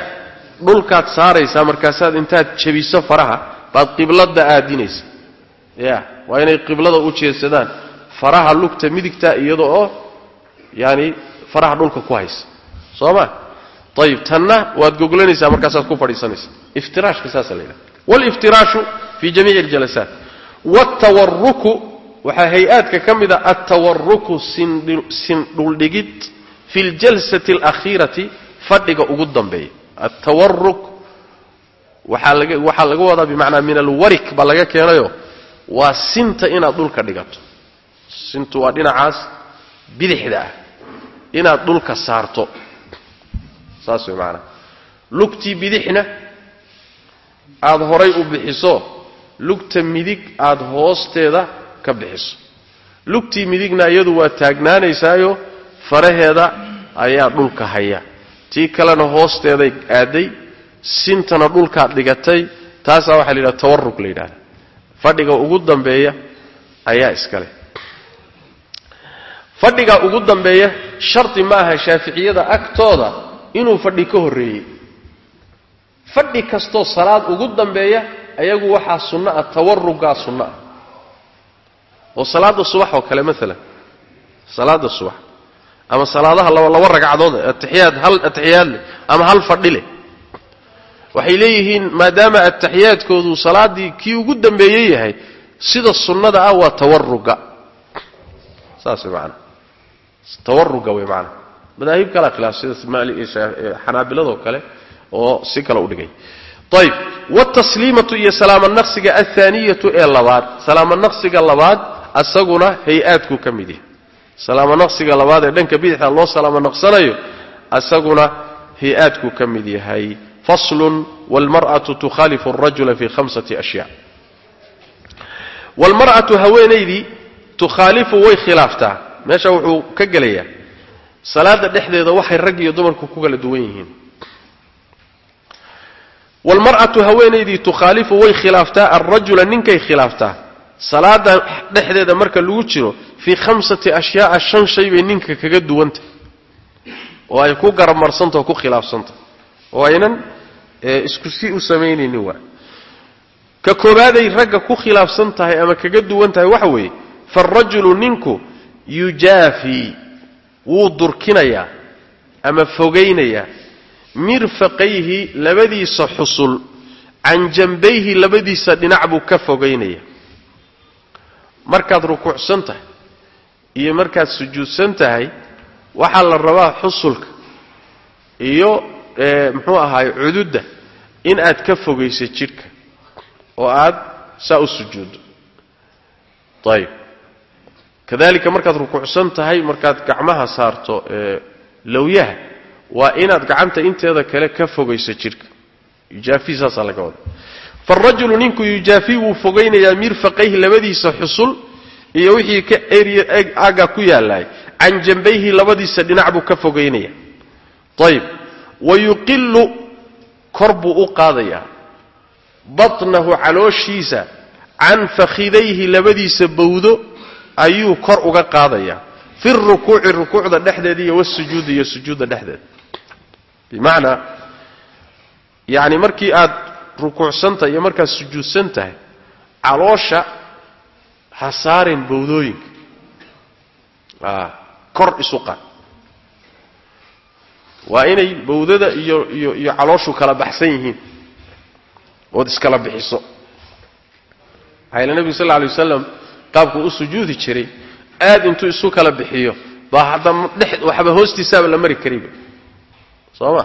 [SPEAKER 1] dhulkaad saaraysaa markaasaad intaad jebiso faraha baad qiblada aadinaysa. Ya waa inay qiblada u jeedsadaan faraha lugta midigta iyada oo yaani faraha dhulka ku haysa. Soo ma? Ayib tanna waad goglanaysaa markaasaad ku fadhiisanaysa. Iftiraashka saasa la yidhaha waliftiraashu fii jamiici aljalasaat. Watawaruku waxaa hay'aadka ka mida altawaruku sindhuldhigid fi ljalsati alakhiirati fadhiga ugu dambeeya. Altawaruk waxaa laga wadaa bimacnaa min alwarik baa laga keenayo waa sinta inaad dhulka dhigato. Sintu waa dhinacaas bidixda ah. Inaad dhulka saarto. Saas way macanaa lugtii bidixna aada horay u bixiso lugta midig aada hoosteeda ka bixiso. Lugtii midigna iyadu waa taagnaanaysaayo faraheeda ayaa dhulka haya. Tii kalena hoosteeday aaday sintana dhulkaad dhigatay taasaa waxaa la yidhaha tawaruk la yidhahda fadhiga ugu dambeeya ayaa iskale fadhiga ugu dambeeya shardi ma aha shaaficiyada agtooda inuu fadhi ka horreeyey. Fadhi kastoo salaad ugu dambeeya ayagu waxaa sunno ah tawarugaa sunno ah. Oo salaada subax oo kale maalan salaada subax. Ama salaadaha laba laba ragcadood atixiyaad hal atixiyaad leh ama hal fadhi leh waxay leeyihiin maadaama ataxiyaadkoodu salaaddii kii ugu dambeeyey yahay sida sunnada ah waa tawaruga saas macanaa tawaruga way macanaa madaahib kalea khilaaf sida xanaabiladoo kale oo si kale u dhigay. Ayb wtasliimatu iyo salaamo athaaniyatu ee labaad. Salaamo naqsiga labaad asaguna hay'aadkuu ka mid yahay. Salaamo labaad ee dhanka bidixda loo salaamo naqsanayo asaguna hay'aadkuu ka mid yahay faslun waalmar'atu tukhaalifu alrajula fi khamsati ashyaa waalmar'atu haweenaydii tukhaalifu way khilaaftaa meesha wuxuu ka gelayaa salaada dhexdeeda waxay rag iyo dumarku ku kala duwan yihiin waalmar'atu haweenaydii tukhaalifu way khilaaftaa alrajula ninkay khilaaftaa salaada dhexdeeda marka lagu jiro fii khamsati ashyaaa shan shay bay ninka kaga duwantah oo ay ku garabmarsantah oo ku khilaafsantah oo aynan isku si u samaynaynin waa. Ka koobaaday ragga ku khilaafsan tahay ama kaga duwan tahay waxa weeye faarajulu ninku yujaafii wuu durkinayaa ama fogaynayaa mirfaqayhi labadiisa xusul can jambayhi labadiisa dhinac buu ka fogaynaya markaad rukuucsan tahay iyo markaad sujuudsan tahay waxaa la rabaa xusulka iyo muxuu ahaay cududda in aad ka fogayso jidhka oo aad saa u sujuuddo ayib. Kadalika markaad rukuucsan tahay markaad gacmaha saarto lowyaha waa inaad gacanta inteeda kale ka fogayso jidhka. Yujaafi saasaa laga wada faarajulu ninku yujaafi wuu fogaynayaa mirfaqayhi labadiisa xusul iyo wixii ka aga ku yaalaay can jambayhi labadiisa dhinac buu ka fogaynaya ayib. Wa yuqilu kor buu u qaadayaa batnahu calooshiisa can fakhidayhi labadiisa bawdo ayuu kor uga qaadayaa fi rukuuci rukuucda dhexdeeda iyo wasujuudi iyo sujuudda dhexdeeda bimacnaa yacni markii aad rukuucsan tahay iyo markaad sujuudsan tahay caloosha ha saarin bawdooyinka kor isu qaad waa inay bawdada iyo iyo iyo calooshu kala baxsan yihiin. Ood iskala bixiso. Maxaa yile nebigu sal alay wasalam qaabkuu u sujuudi jiray. Aad intuu isu kala bixiyo baa hadda dhex waxba hoostiisaaba la mari kariba. Soo ma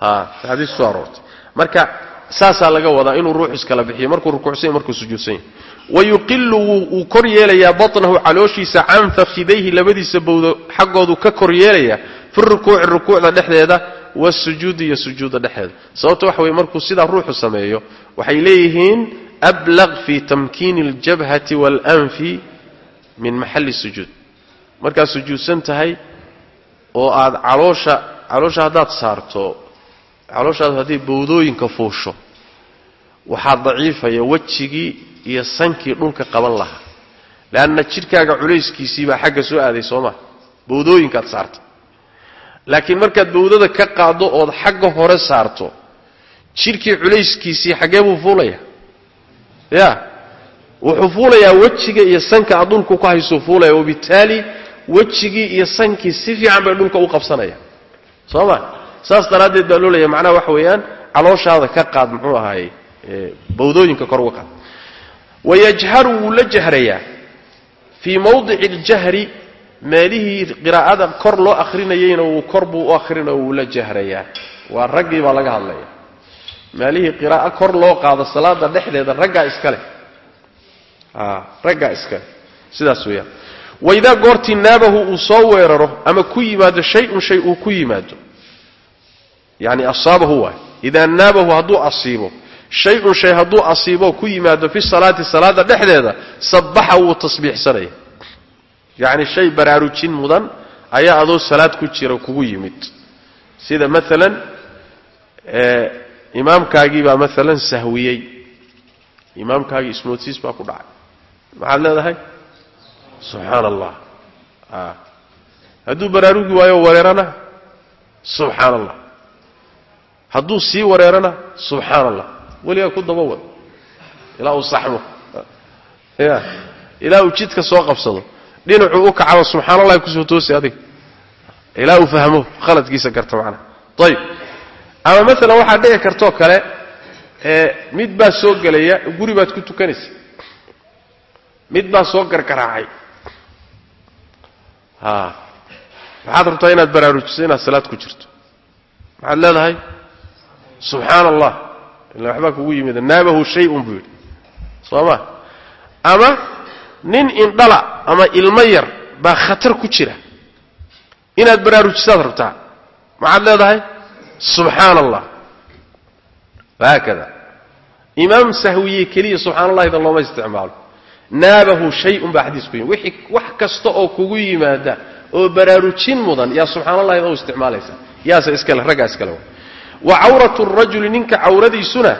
[SPEAKER 1] ha xadiis soo aroortay. Marka saasaa laga wadaa inuu ruux iskala bixiyo. Markuu rukuucsan yahy markuu sujuudsan yahy wayuqilu wuu kor yeelayaa batnahu calooshiisa can fakhidayhi labadiisa bawdo xaggoodu ka kor yeelayaa fi rukuuci rukuucda dhexdeeda wasujuudi iyo sujuudda dhexdeeda. Sababto waxa weye markuu sidaa ruuxu sameeyo waxay leeyihiin ablaq fi tamkiini اljabhati waalanfi min maxalli sujuud. Markaad sujuudsan tahay oo aad caloosha caloosha haddaad saarto calooshaadu hadday bawdooyinka fuusho waxaa daciifaya wejigii iyo sankii dhulka qaban lahaa. Leanna jidhkaaga culayskiisii baa xagga soo aaday soo maa bawdooyinkaad saarta laakiin markaad bawdada ka qaaddo ood xagga hore saarto jidhkii culayskiisii xaggee buu fuulaya ya wuxuu fuulayaa wejiga iyo sanka aad dhulka ku haysuu fuulaya wabitaali wejigii iyo sankii si fiican bay dhulka u qabsanaya soo ma? Saas daraaddeed baa loo leeyahy macnaha waxa weeyaan calooshaada ka qaad muxuu ahaaye bawdooyinka kor uga wayajharu wuu la jahrayaa fii mawdici اljahri meelihii qiraa'ada kor loo akhrinayeyna wuu kor buu u akhrina wuu la jahrayaa waa raggii baa laga hadlaya. Meelihii qiraa'o kor loo qaado salaada dhexdeeda raggaa iska leh. Raggaa iska leh. Sidaas weeyaan. Waidaa goortii naabahu uu soo weeraro ama ku yimaado shay-un shay uu ku yimaado. Yani asaabahu waay idaa naabahu hadduu asiibo shay-un shay hadduu asiiboo ku yimaado fi salaati salaada dhexdeeda sabbaxa wuu tasbiixsanaya yacni shay baraarujin mudan ayaa adoo salaad ku jira kugu yimid. Sida maalan imaamkaagii baa maalan sahwiyey. Imaamkaagii ismoodsiis baa ku dhacay. Maxaad leedahay? Subxaana allah hadduu baraarugi waayo wareerana? Subxaana allah hadduu sii wareerana? Subxaana allah weligaa ku daba wad. Ilaa uu saxmo. Ya ilaa uu jidka soo qabsado dhinacuu u kacaba subxaan allahi ku soo toosi adiga ilaa uu fahmo khaladkiisa garta macnaha ayib ama maalan waxaa dhici kartoo kale mid baa soo gelaya guri baad ku tukanaysa. Mid baa soo gargaraacay. Ha maxaad rabtaa inaad baraarujiso inaad salaad ku jirto. Maxaad leedahay? Subxaana allah ila waxbaa kugu yimid naabahu shay-un buu yidhi. Soo ma? Ama nin indhala ama ilmo yar baa khatar ku jira. Inaad baraarujisaad rabtaa. Maxaad leedahay? Subxaana allah haakada imaam sahwiye keliya subxana allahida looma isticmaalo. Naabahu shay-un baa xadiisku yimi wixii wax kasta oo kugu yimaada oo baraarujin mudan yaa subxaana allahida u isticmaalaysa. Yaase iskale raggaa iskale wa cawratu rajuli ninka cawradiisuna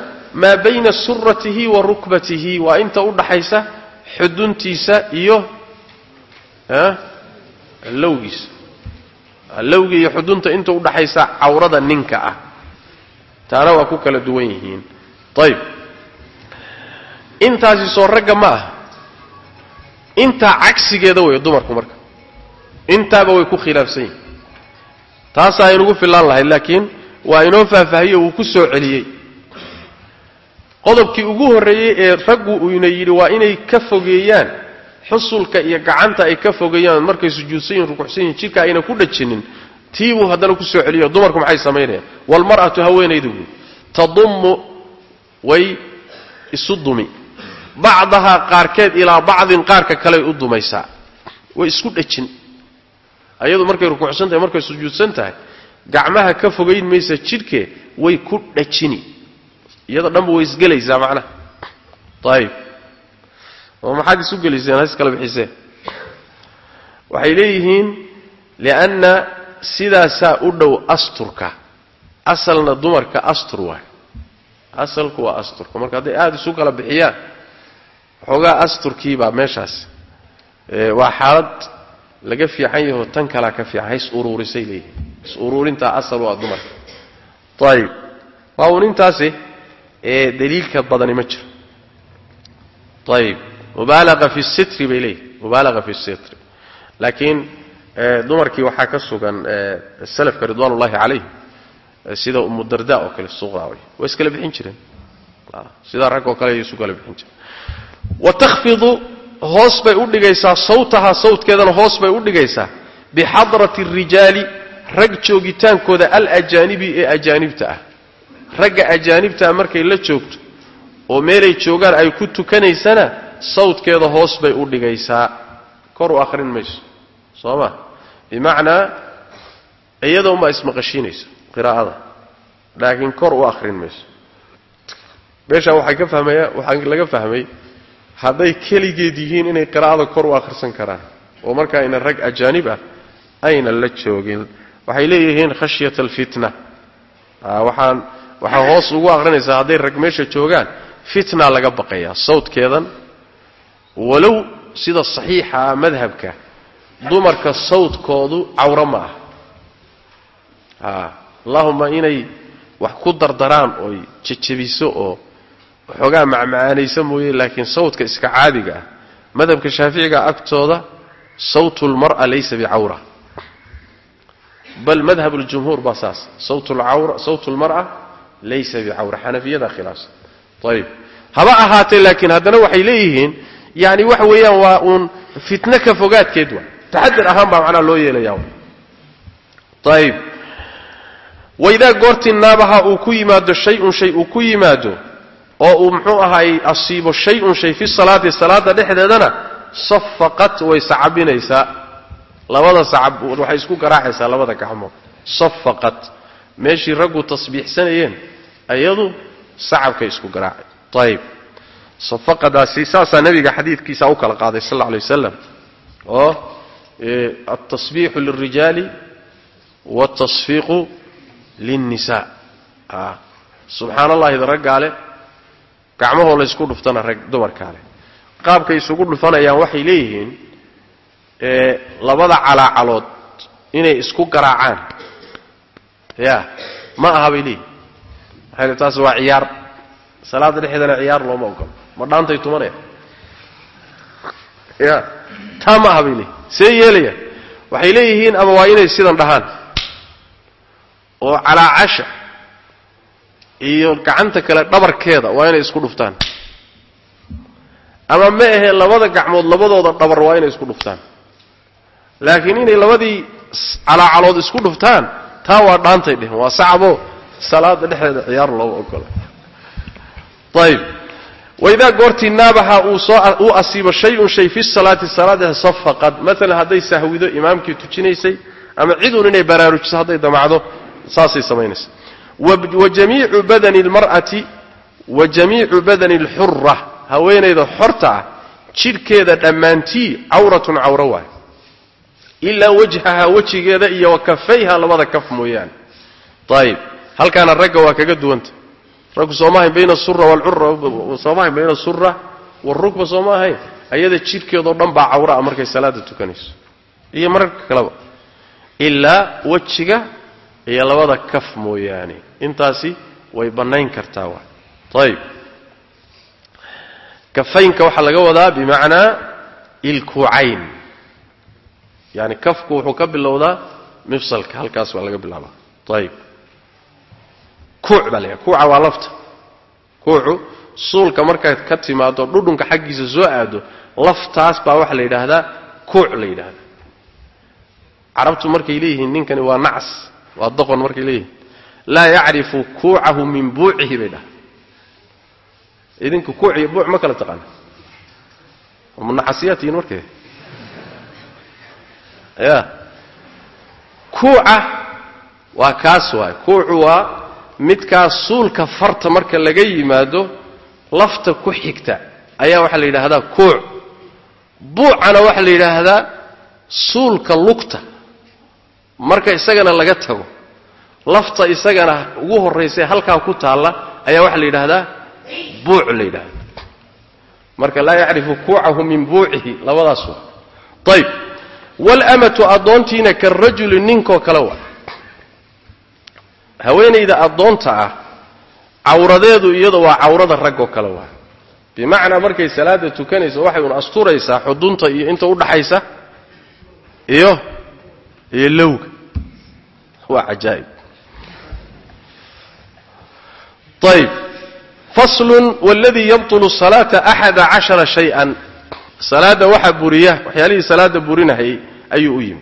[SPEAKER 1] maa bayna suratihi wa rukbatihi waa inta u dhaxaysa xuduntiisa iyo lowgiisa lowga iyo xudunta inta udhaxaysa cawrada ninka ah. Taana waa ku kala duwan yihiin. Ayib intaasi soo ragga ma ah intaa cagsigeeda wey dumarku marka. Intaaba way ku khilaafsan yihiin taasaa inugu fillaan lahayd laakiin waa inoo faahfaahiyo wuu ku soo celiyey qodobkii ugu horreeyey ee raggu uuna yidhi waa inay ka fogeeyaan xusulka iyo gacanta ay ka fogeeyaan markay sujuudsan yihiin rukuucsan yihiin jidhka ayna ku dhajinin tiibuu haddana ku soo celiyo dumarku maxay samaynayaan? Waalmar'atu haweenaydu buui tadummu way isu dumi. Bacdahaa qaarkeed ilaa bacdin qaarka kaley u dumaysaa. Way isku dhajin. Ayadu markay rukuucsan tahay markay sujuudsan tahay gacmaha ka fogayn maysa jidhkee way ku dhajini iyada dhanba way isgelaysaa macnaha. Ayib oo maxaad isu geliseen has kala bixiseen? Waxay leeyihiin lianna sidaasaa u dhow asturka. Asalna dumarka astur waay asalku waa asturka. Marka hadday aada isu kala bixiyaan waxoogaa asturkiibaa meeshaas waa xaalad laga fiican yaho tan kalaa ka fiican hays uruurisay leeyihiin. Is uruurintaa asal waa dumarka. Ayib waa uun intaasi ee daliilka badani ma jiro. Ayib mubaalaqa fi sitri bay leeyihiin mubaalaqa fi sitri. Laakiin dumarkii waxaa ka sugan salafka ridwaan ullahi calayh sida umu oo kale suqraa way waa iskala bixin jireen. Sidaa rag oo kale isu kala bixin jireen. Wa takhfidu hoos bay u dhigaysaa sawtaha sawtkeedana hoos bay u dhigaysaa bixadrati rijaali rag joogitaankooda alajaanibi ee ajaanibta ah ragga ajaanibtaa markay la joogto oo meelay joogaan ay ku tukanaysana sawdkeeda hoos bay u dhigaysaa. Kor u akhrin mayso soo ma? Bimacnaa iyada unbaa ismaqashiinaysa qiraa'ada laakiin kor u akhrin mayso. Meeshaa waxaa ka fahmaya waxaa laga fahmay hadday keligeed yihiin inay qiraa'ada kor u akhrisan karaan oo marka ayna rag ajaanib ah aynan la joogin. Waxay leeyihiin khashyata alfitna. Waxaan waxaa hoos ugu aqrinaysaa hadday rag meesha joogaan fitna laga baqayaa sawdkeedan walow sida saxiixa ah madhabka dumarka sawdkoodu cawro ma ah. Allahuma inay wax ku dardaraan ooy jejebiso oo waxoogaa macmacaanaysa mooye laakiin sawdka iska caadiga ah. Madhabka shaaficiga agtooda sawtu lmar'a laysa bicawra bal madhab ljumhuur baa saas sawtu lmar'a laysa bicawra xanafiyada khilaafsan ayib haba ahaatee laakiin haddana waxay leeyihiin yani waxa weeyaan waa uun fitno ka fogaadkeed wa taxadar ahaan baa macnaha loo yeelaya ayib waidaa goortii naabaha uu ku yimaado shay-un shay uu ku yimaado oo uu muxuu ahaay asiibo shay-un shay fi salaati salaada dhexdeedana safaqat way sacabinaysaa labada sacab waxay isku garaacaysaa labada gacmood safaqat meeshii raggu tasbiixsanayeen ayadu sacabkay isku garaacay. Ayib safaqadaasi saasaa nabiga xadiidkiisa u kala qaaday sal alay wasalam oo altasbiixu lilrijaali waaltasfiiqu lilnisa subxaana allahida raggaale gacmahoo la ysku dhuftana rag dumarkaale qaabkay isugu dhufanayaan waxay leeyihiin labada calaacalood inay isku garaacaan. Ya ma aha bay leeyihiin maxay taas waa ciyaar. Salaada dhexeedana ciyaar looma ogolo ma dhaantay tumanaya? Ya. Taa ma aha bay leeyihiin see yeelaya. Waxay leeyihiin ama waa inay sidan dhahaan. Oo calaacasha iyo gacanta kale dhabarkeeda waa inay isku dhuftaan. Ama ma ahee labada gacmood labadooda dhabar waa inay isku dhuftaan. Laakiin inay labadii calaacalood isku dhuftaan taa waa dhaantay dhehen waa sacabo salaada dhexdeeda ciyaar looma ogolo ayib waidaa goortii naabaha uu asiibo shay-un shay fi salaati salaada safaqad maalan hadday sahwido imaamkii tujinaysay ama ciduun inay baraarujiso hadday damacdo saasay samaynaysa. Wa jamiicu badani lmar'ati wa jamiicu badani alxura haweenayda xorta ah jidhkeeda dhammaantii cawratun cawro waay ilaa wajhaha wejigeeda iyo wa kafayha labada kaf mooyaane. Ayib halkaana ragga waa kaga duwanta. Raggu sooma ahayn bayna asura waalcura sooma ahayn bayna asura waalrukba sooma ahayn. Ayada jidhkeedao dhan baa cawra ah markay salaada tukanayso. Iyo mararka kaleba. Ilaa wejiga iyo labada kaf mooyaane. Intaasi way bannayn kartaa waay ayib kafaynka waxaa laga wadaa bimacnaa ilkuucayn. Yani kafku wuxuu ka bilowdaa mifsalka halkaas baa laga bilaabaa. Ayib kuuc baa la kuuca waa lafta. Kuucu suulka markaad ka timaado dhudhunka xaggiisa soo aado laftaas baa waxaa la yidhaahdaa kuuc la yidhaahdaa. Carabtu markay leeyihiin ninkani waa nacas waa doqon markay leeyihiin. Laa yacrifu kuucahu min buucihi bay dhaha idinku kuuc iyo buuc ma kala taqaana nacasiyaa tihiin markee ya kuuca waa kaas waay kuucu waa midkaas suulka farta marka laga yimaado lafta ku xigta. Ayaa waxaa la yidhaahdaa kuuc. Buucana waxaa la yidhaahdaa suulka lugta. Marka isagana laga tago lafta isagana ugu horraysa halkaa ku taalla ayaa waxaa la yidhaahdaa buuc la yidhahda marka laa yacrifu kuucahu min buucihi labadaas waa. Ayb walamatu addoontiina karajuli ninkoo kale waa haweenayda addoonta ah cawradeedu iyada waa cawrada raggoo kale waa. Bimacnaa markay salaada tukanayso waxay un asturaysaa xudunta iyo inta udhaxaysa iyo iyo lowga. Waa cajaa'ib. Ayb faslun wاladii yabطulu salaata axada cashara shay-an. Salaadda waxaa buriya waxyaalihii salaada burinahayay ayuu u yimi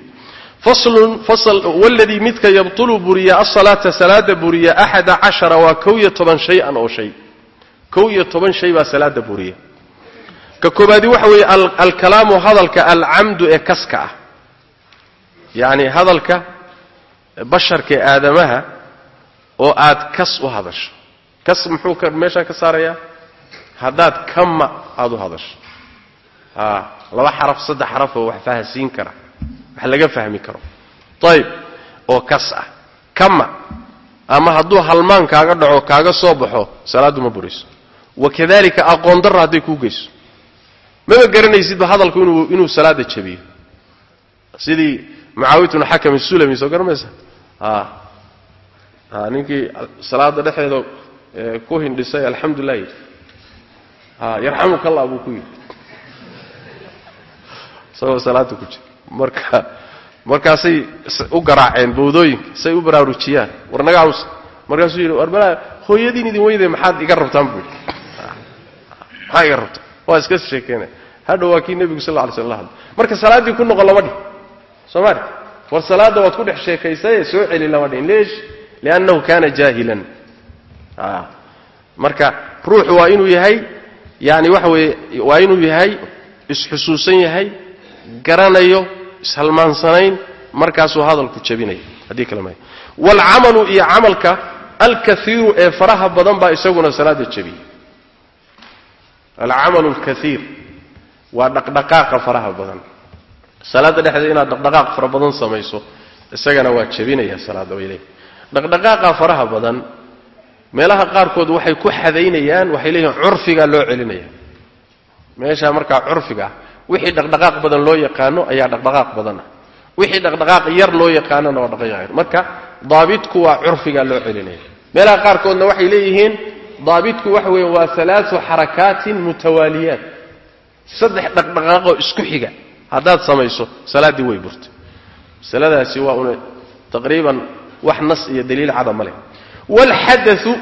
[SPEAKER 1] waladii midka yabطulu buriya asalaata salaada buriya axada cashara waa kow iyo toban shay-an oo shay. Kow iyo toban shay baa salaada buriya. Ka koobaadi waxa weeye alkalaamu hadalka alcamdu ee kaska ah. Yacni hadalka basharka ee aadamaha oo aad kas u hadasho. Kas muxuu ka meeshaa ka saarayaa? Haddaad kama aada u hadasho. A laba xaraf saddex xaraf oo wax fahasiin kara wax laga fahmi karo. Ayib oo kas ah. Kama ama hadduu halmaan kaaga dhaco kaaga soo baxo salaaddu ma burayso wakadalika aqoon darra hadday kuu geyso. Maba garanaysidba hadalku inuu salaada jabiyo? Sidii mucaawiyatun xakam sulami soo garamaysa ninkii salaada dhexeeda ku hindhisay alxamdulilah yidhi a yarxamuka allah buu ku yidhi. Isagoo salaada ku jira marka markaasay u garaaceen bawdooyinka say u baraarujiyaan. War naga aamusa markaasuu yidhi war balaa hooyadiin idin weyday maxaad iga rabtaan? Buu yidhi. Maxaa iga rabta waa iska sheekeynaya. Hadha waa kii nebigu sal lla slam la hadlay. Marka salaaddii ku noqon lama dhihin. Soo maali war salaadda waad ku dhex sheekaysaye soo celi lama dhihin. Leesh liannahu kana jaahilan. Marka ruuxu waa inuu yahay yani waxa weeye waa inuu yahay isxusuusan yahay garanayo ishalmaansanayn markaasuu hadalku jabinaya haddii kale maya waalcamalu iyo camalka alkaiiru ee faraha badan baa isaguna salaada jabiya alcamalu alkaiir waa dhaqdhaqaaqa faraha badan. Salaadda dhexdeeda inaad dhaqdhaqaaq fara badan samayso isagana waa jabinaya salaadda way leeyihiin dhaqdhaqaaqa faraha badan meelaha qaarkood waxay ku xadaynayaan waxay leeyihiin curfigaa loo celinaya. Meeshaa markaa curfiga ah wixii dhaqdhaqaaq badan loo yaqaano ayaa dhaqdhaqaaq badan ah wixii dhaqdhaqaaq yar loo yaqaanona waa dhaqdhaqaaq marka daabitku waa curfigaa loo celinaya meelaha qaarkoodna waxay leeyihiin daabitku waxa weeye waa alaau xarakaatin mutawaaliyaat saddex dhaqdhaqaaqoo isku xiga haddaad samayso salaaddii way burtay. Masaladaasi waa una taqriiban wax nas iyo daliil cada ma leh. Waalxadau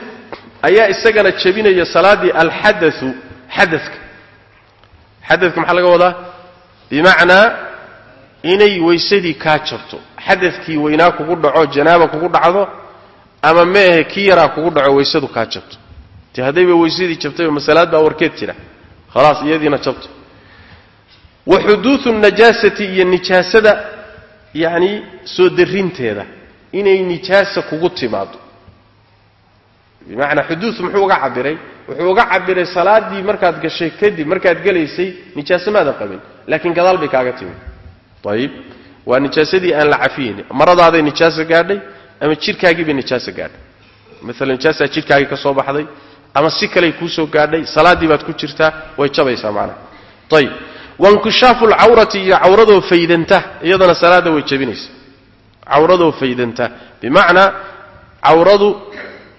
[SPEAKER 1] ayaa isagana jabinaya salaaddii alxadau xadaka xadadka maxaa laga wadaa? Bimacnaa inay weysadii kaa jabto xadadkii weynaa kugu dhaco janaaba kugu dhacdo ama meehe kii yaraa kugu dhaco weysadu kaa jabto de haddayba weysadii jabtayoo masalaad baa warkeed jira khalaas iyadiina jabto. Wa xuduudu najaasati iyo nijaasada yacni soo darinteeda inay nijaasa kugu timaado bimacnaa xuduud muxuu uga cabiray wuxuu uga cabiray salaadii markaad gashay kadib markaad gelaysay nijaaso maadan qabin. Laakiin gadaal bay kaaga timi ayib waa nijaasadii aan la cafiyeyn maradaaday nijaaso gaadhay ama jidhkaagiibay nijaaso gaadhay? Maalan nijaasaa jidhkaagii ka baxday ama si kaley kuusoo gaadhay salaaddii baad ku jirtaa way jabaysaa macnaha. Ayib wankishaafu lcawrati iyo cawradoo faydanta iyadana salaadda way jabinaysa cawradoo faydanta. Bimacnaa cawradu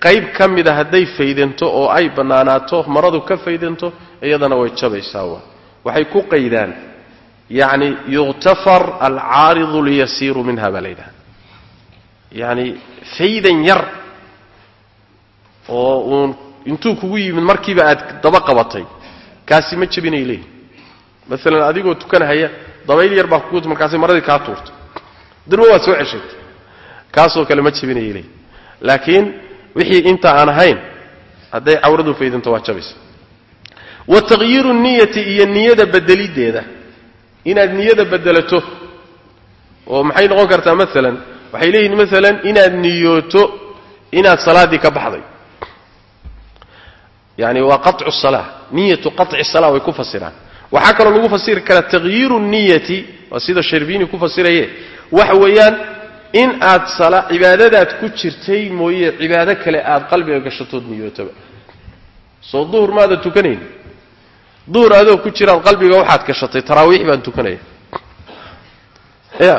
[SPEAKER 1] qayb ka mida hadday faydanto oo ay bannaanaato maradu ka faydanto iyadana way jabaysaa waa. Waxay ku qaydaan yacni yuktafar alcaaridu liyasiiru minha baa la yidhaha yacni faydan yar oo uun intuu kugu yimid markiiba aad daba qabatay kaasi ma jabinay leeyihi maalan adigoo tukanahaya dabayl yar baa kugu markaasi maradii kaa tuurtay. Durba waad soo ceshatay kaasoo kale ma jabinaya leeyihi laakiin wixii inta aan ahayn hadday cawradu faydanto waa jabaysa wa taqyiiru niyati iyo niyada bedelideeda. Inaad niyada bedelato oo maxay noqon kartaa maalan waxay leeyihiin maalan inaad niyooto inaad salaaddii ka baxday. Yani waa qaطcu salaa niyatu qaطci salaa way ku fasiraan. Waxaa kaloo lagu fasiri karaa taqyiiru niyati waa sida sharbini ku fasiraye waxa weeyaan in aad cibaadadaad ku jirtay mooye cibaado kale aad qalbiga gashatood niyootaba soo duhur maada tukanayn duhur adoo ku jiraad qalbiga waxaad gashatay taraawiix baan tukanaya. Ya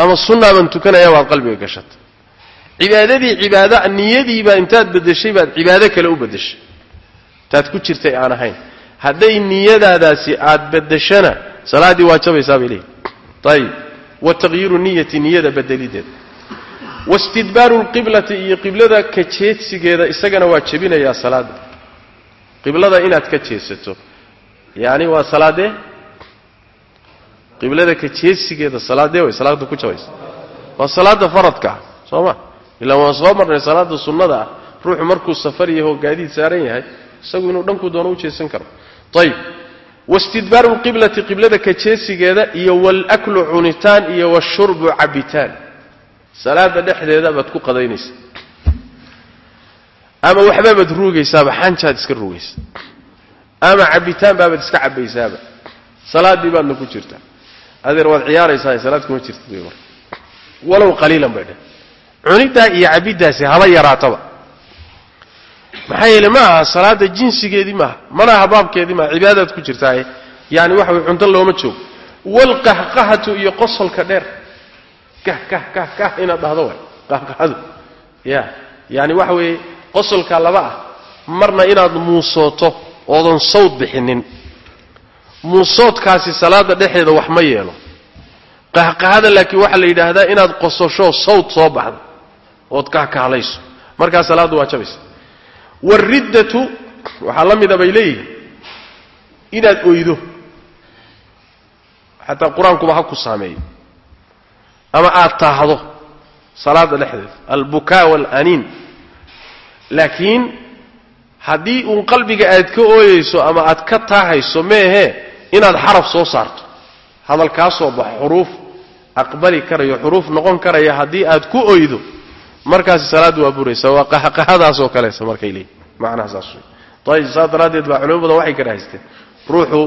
[SPEAKER 1] ama sunnaa baan tukanaya baad qalbiga gashatay. Cibaadadii cibaada niyadiibaa intaad bedeshay baad cibaado kale u bedeshay intaad ku jirtay aan ahayn. Hadday niyadaadaasi aad bedeshana salaaddii waa jabaysaa bay leeyihi ayib wa taqyiiru niyati niyada bedelideeda wastidbaaru lqiblati iyo qiblada ka jeedsigeeda isagana waa jebinayaa salaada. Qiblada inaad ka jeedsato yani waa salaadee qiblada ka jeedsigeeda salaadee way salaada ku jabaysa. Waa salaada faradka ah soo ma? Ilaa waan soo marnay salaada sunnada ah. Ruuxu markuu safar yaho gaadiid saaran yahay isagu inuu dhankuu doono u jeedsan karo. Ayib wastidbaaru lqiblati qiblada ka jeesigeeda iyo walaklu cunitaan iyo washurbu cabitaan salaada dhexdeeda baad ku qadaynaysa ama waxbaabaad ruugaysaaba xanjaad iska ruugaysa ama cabitaan baabaad iska cabaysaaba salaaddii baadna ku jirtaa adeer waad ciyaaraysaa salaad kuma jirtid wy marka walow qaliilan bay dheh cunidaa iyo cabiddaasi haba yaraataba maxaa yeele ma aha salaada jinsigeedii maaha mana aha baabkeedii maaha cibaadaad ku jirtaaye yani waxa way cunto looma joogo. Walqahqahatu iyo qosolka dheer kah inaad dhahdo waay qahqahadu. Ya yani waxa weeye qosolka laba ah marna inaad muusooto oodan sawd bixinin. Muusoodkaasi salaada dhexeeda wax ma yeelo. Qahqahada laakiin waxaa la yidhaahdaa inaad qososho sawd soo baxdo ood kahkahlayso markaa salaaddu waa jabaysa wariddatu waxaa la mida bay leeyihiin inaad oydo xataa qur'aankuba ha ku saameeyo ama aad taahdo salaada dhexdeeda albukaa waalaniin laakiin haddii uun qalbiga aad ka ooyeyso ama aad ka taahayso meehee inaad xaraf soo saarto hadal kaa soo xuruuf aqbali karayo xuruuf noqon karaya haddii aad ku oydo markaasi salaaddu waa buraysa waa qahqahadaasoo kaleesa markay leeyihiin macnaha ayib saas daraaddeed baa culimo badan waxay haysteen ruuxu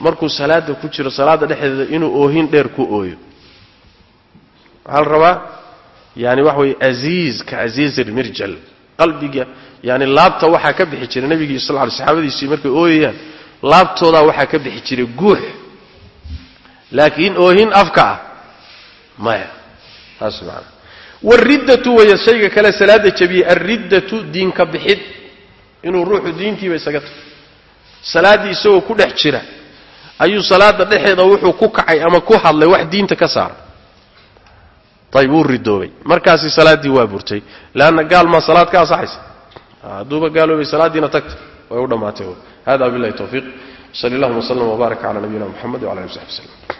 [SPEAKER 1] markuu salaada ku jiro salaada dhexdeeda inuu oohin dheer ku ooyo. Waxaa la rabaa yani waxa weye aziiz ka aziiz ilmirjal qalbiga yani laabta waxaa ka bixi jiray nabigii sal ly saxaabadiisii markay ooyayaan laabtoodaa waxaa ka bixi jiray guux. Laakiin oohin afka ah maya. Taas maana wariddatu waya shayga kale salaada jabiye alriddatu diinka bixid inuu ruuxu diintiiba isaga tago salaaddii isagoo ku dhex jira ayuu salaada dhexeeda wuxuu ku kacay ama ku hadlay wax diinta ka saara ayib wuu ridoobay. Markaasi salaaddii waa burtay. Leanna gaal maa salaad ka asaxaysa? Hadduuba gaaloobay salaaddiina tagta way u dhammaatay. Hada billahi tawfiiq. Sal allahuma wslm wbaarak cala nabiyina muxamed wala ali saxbi wslm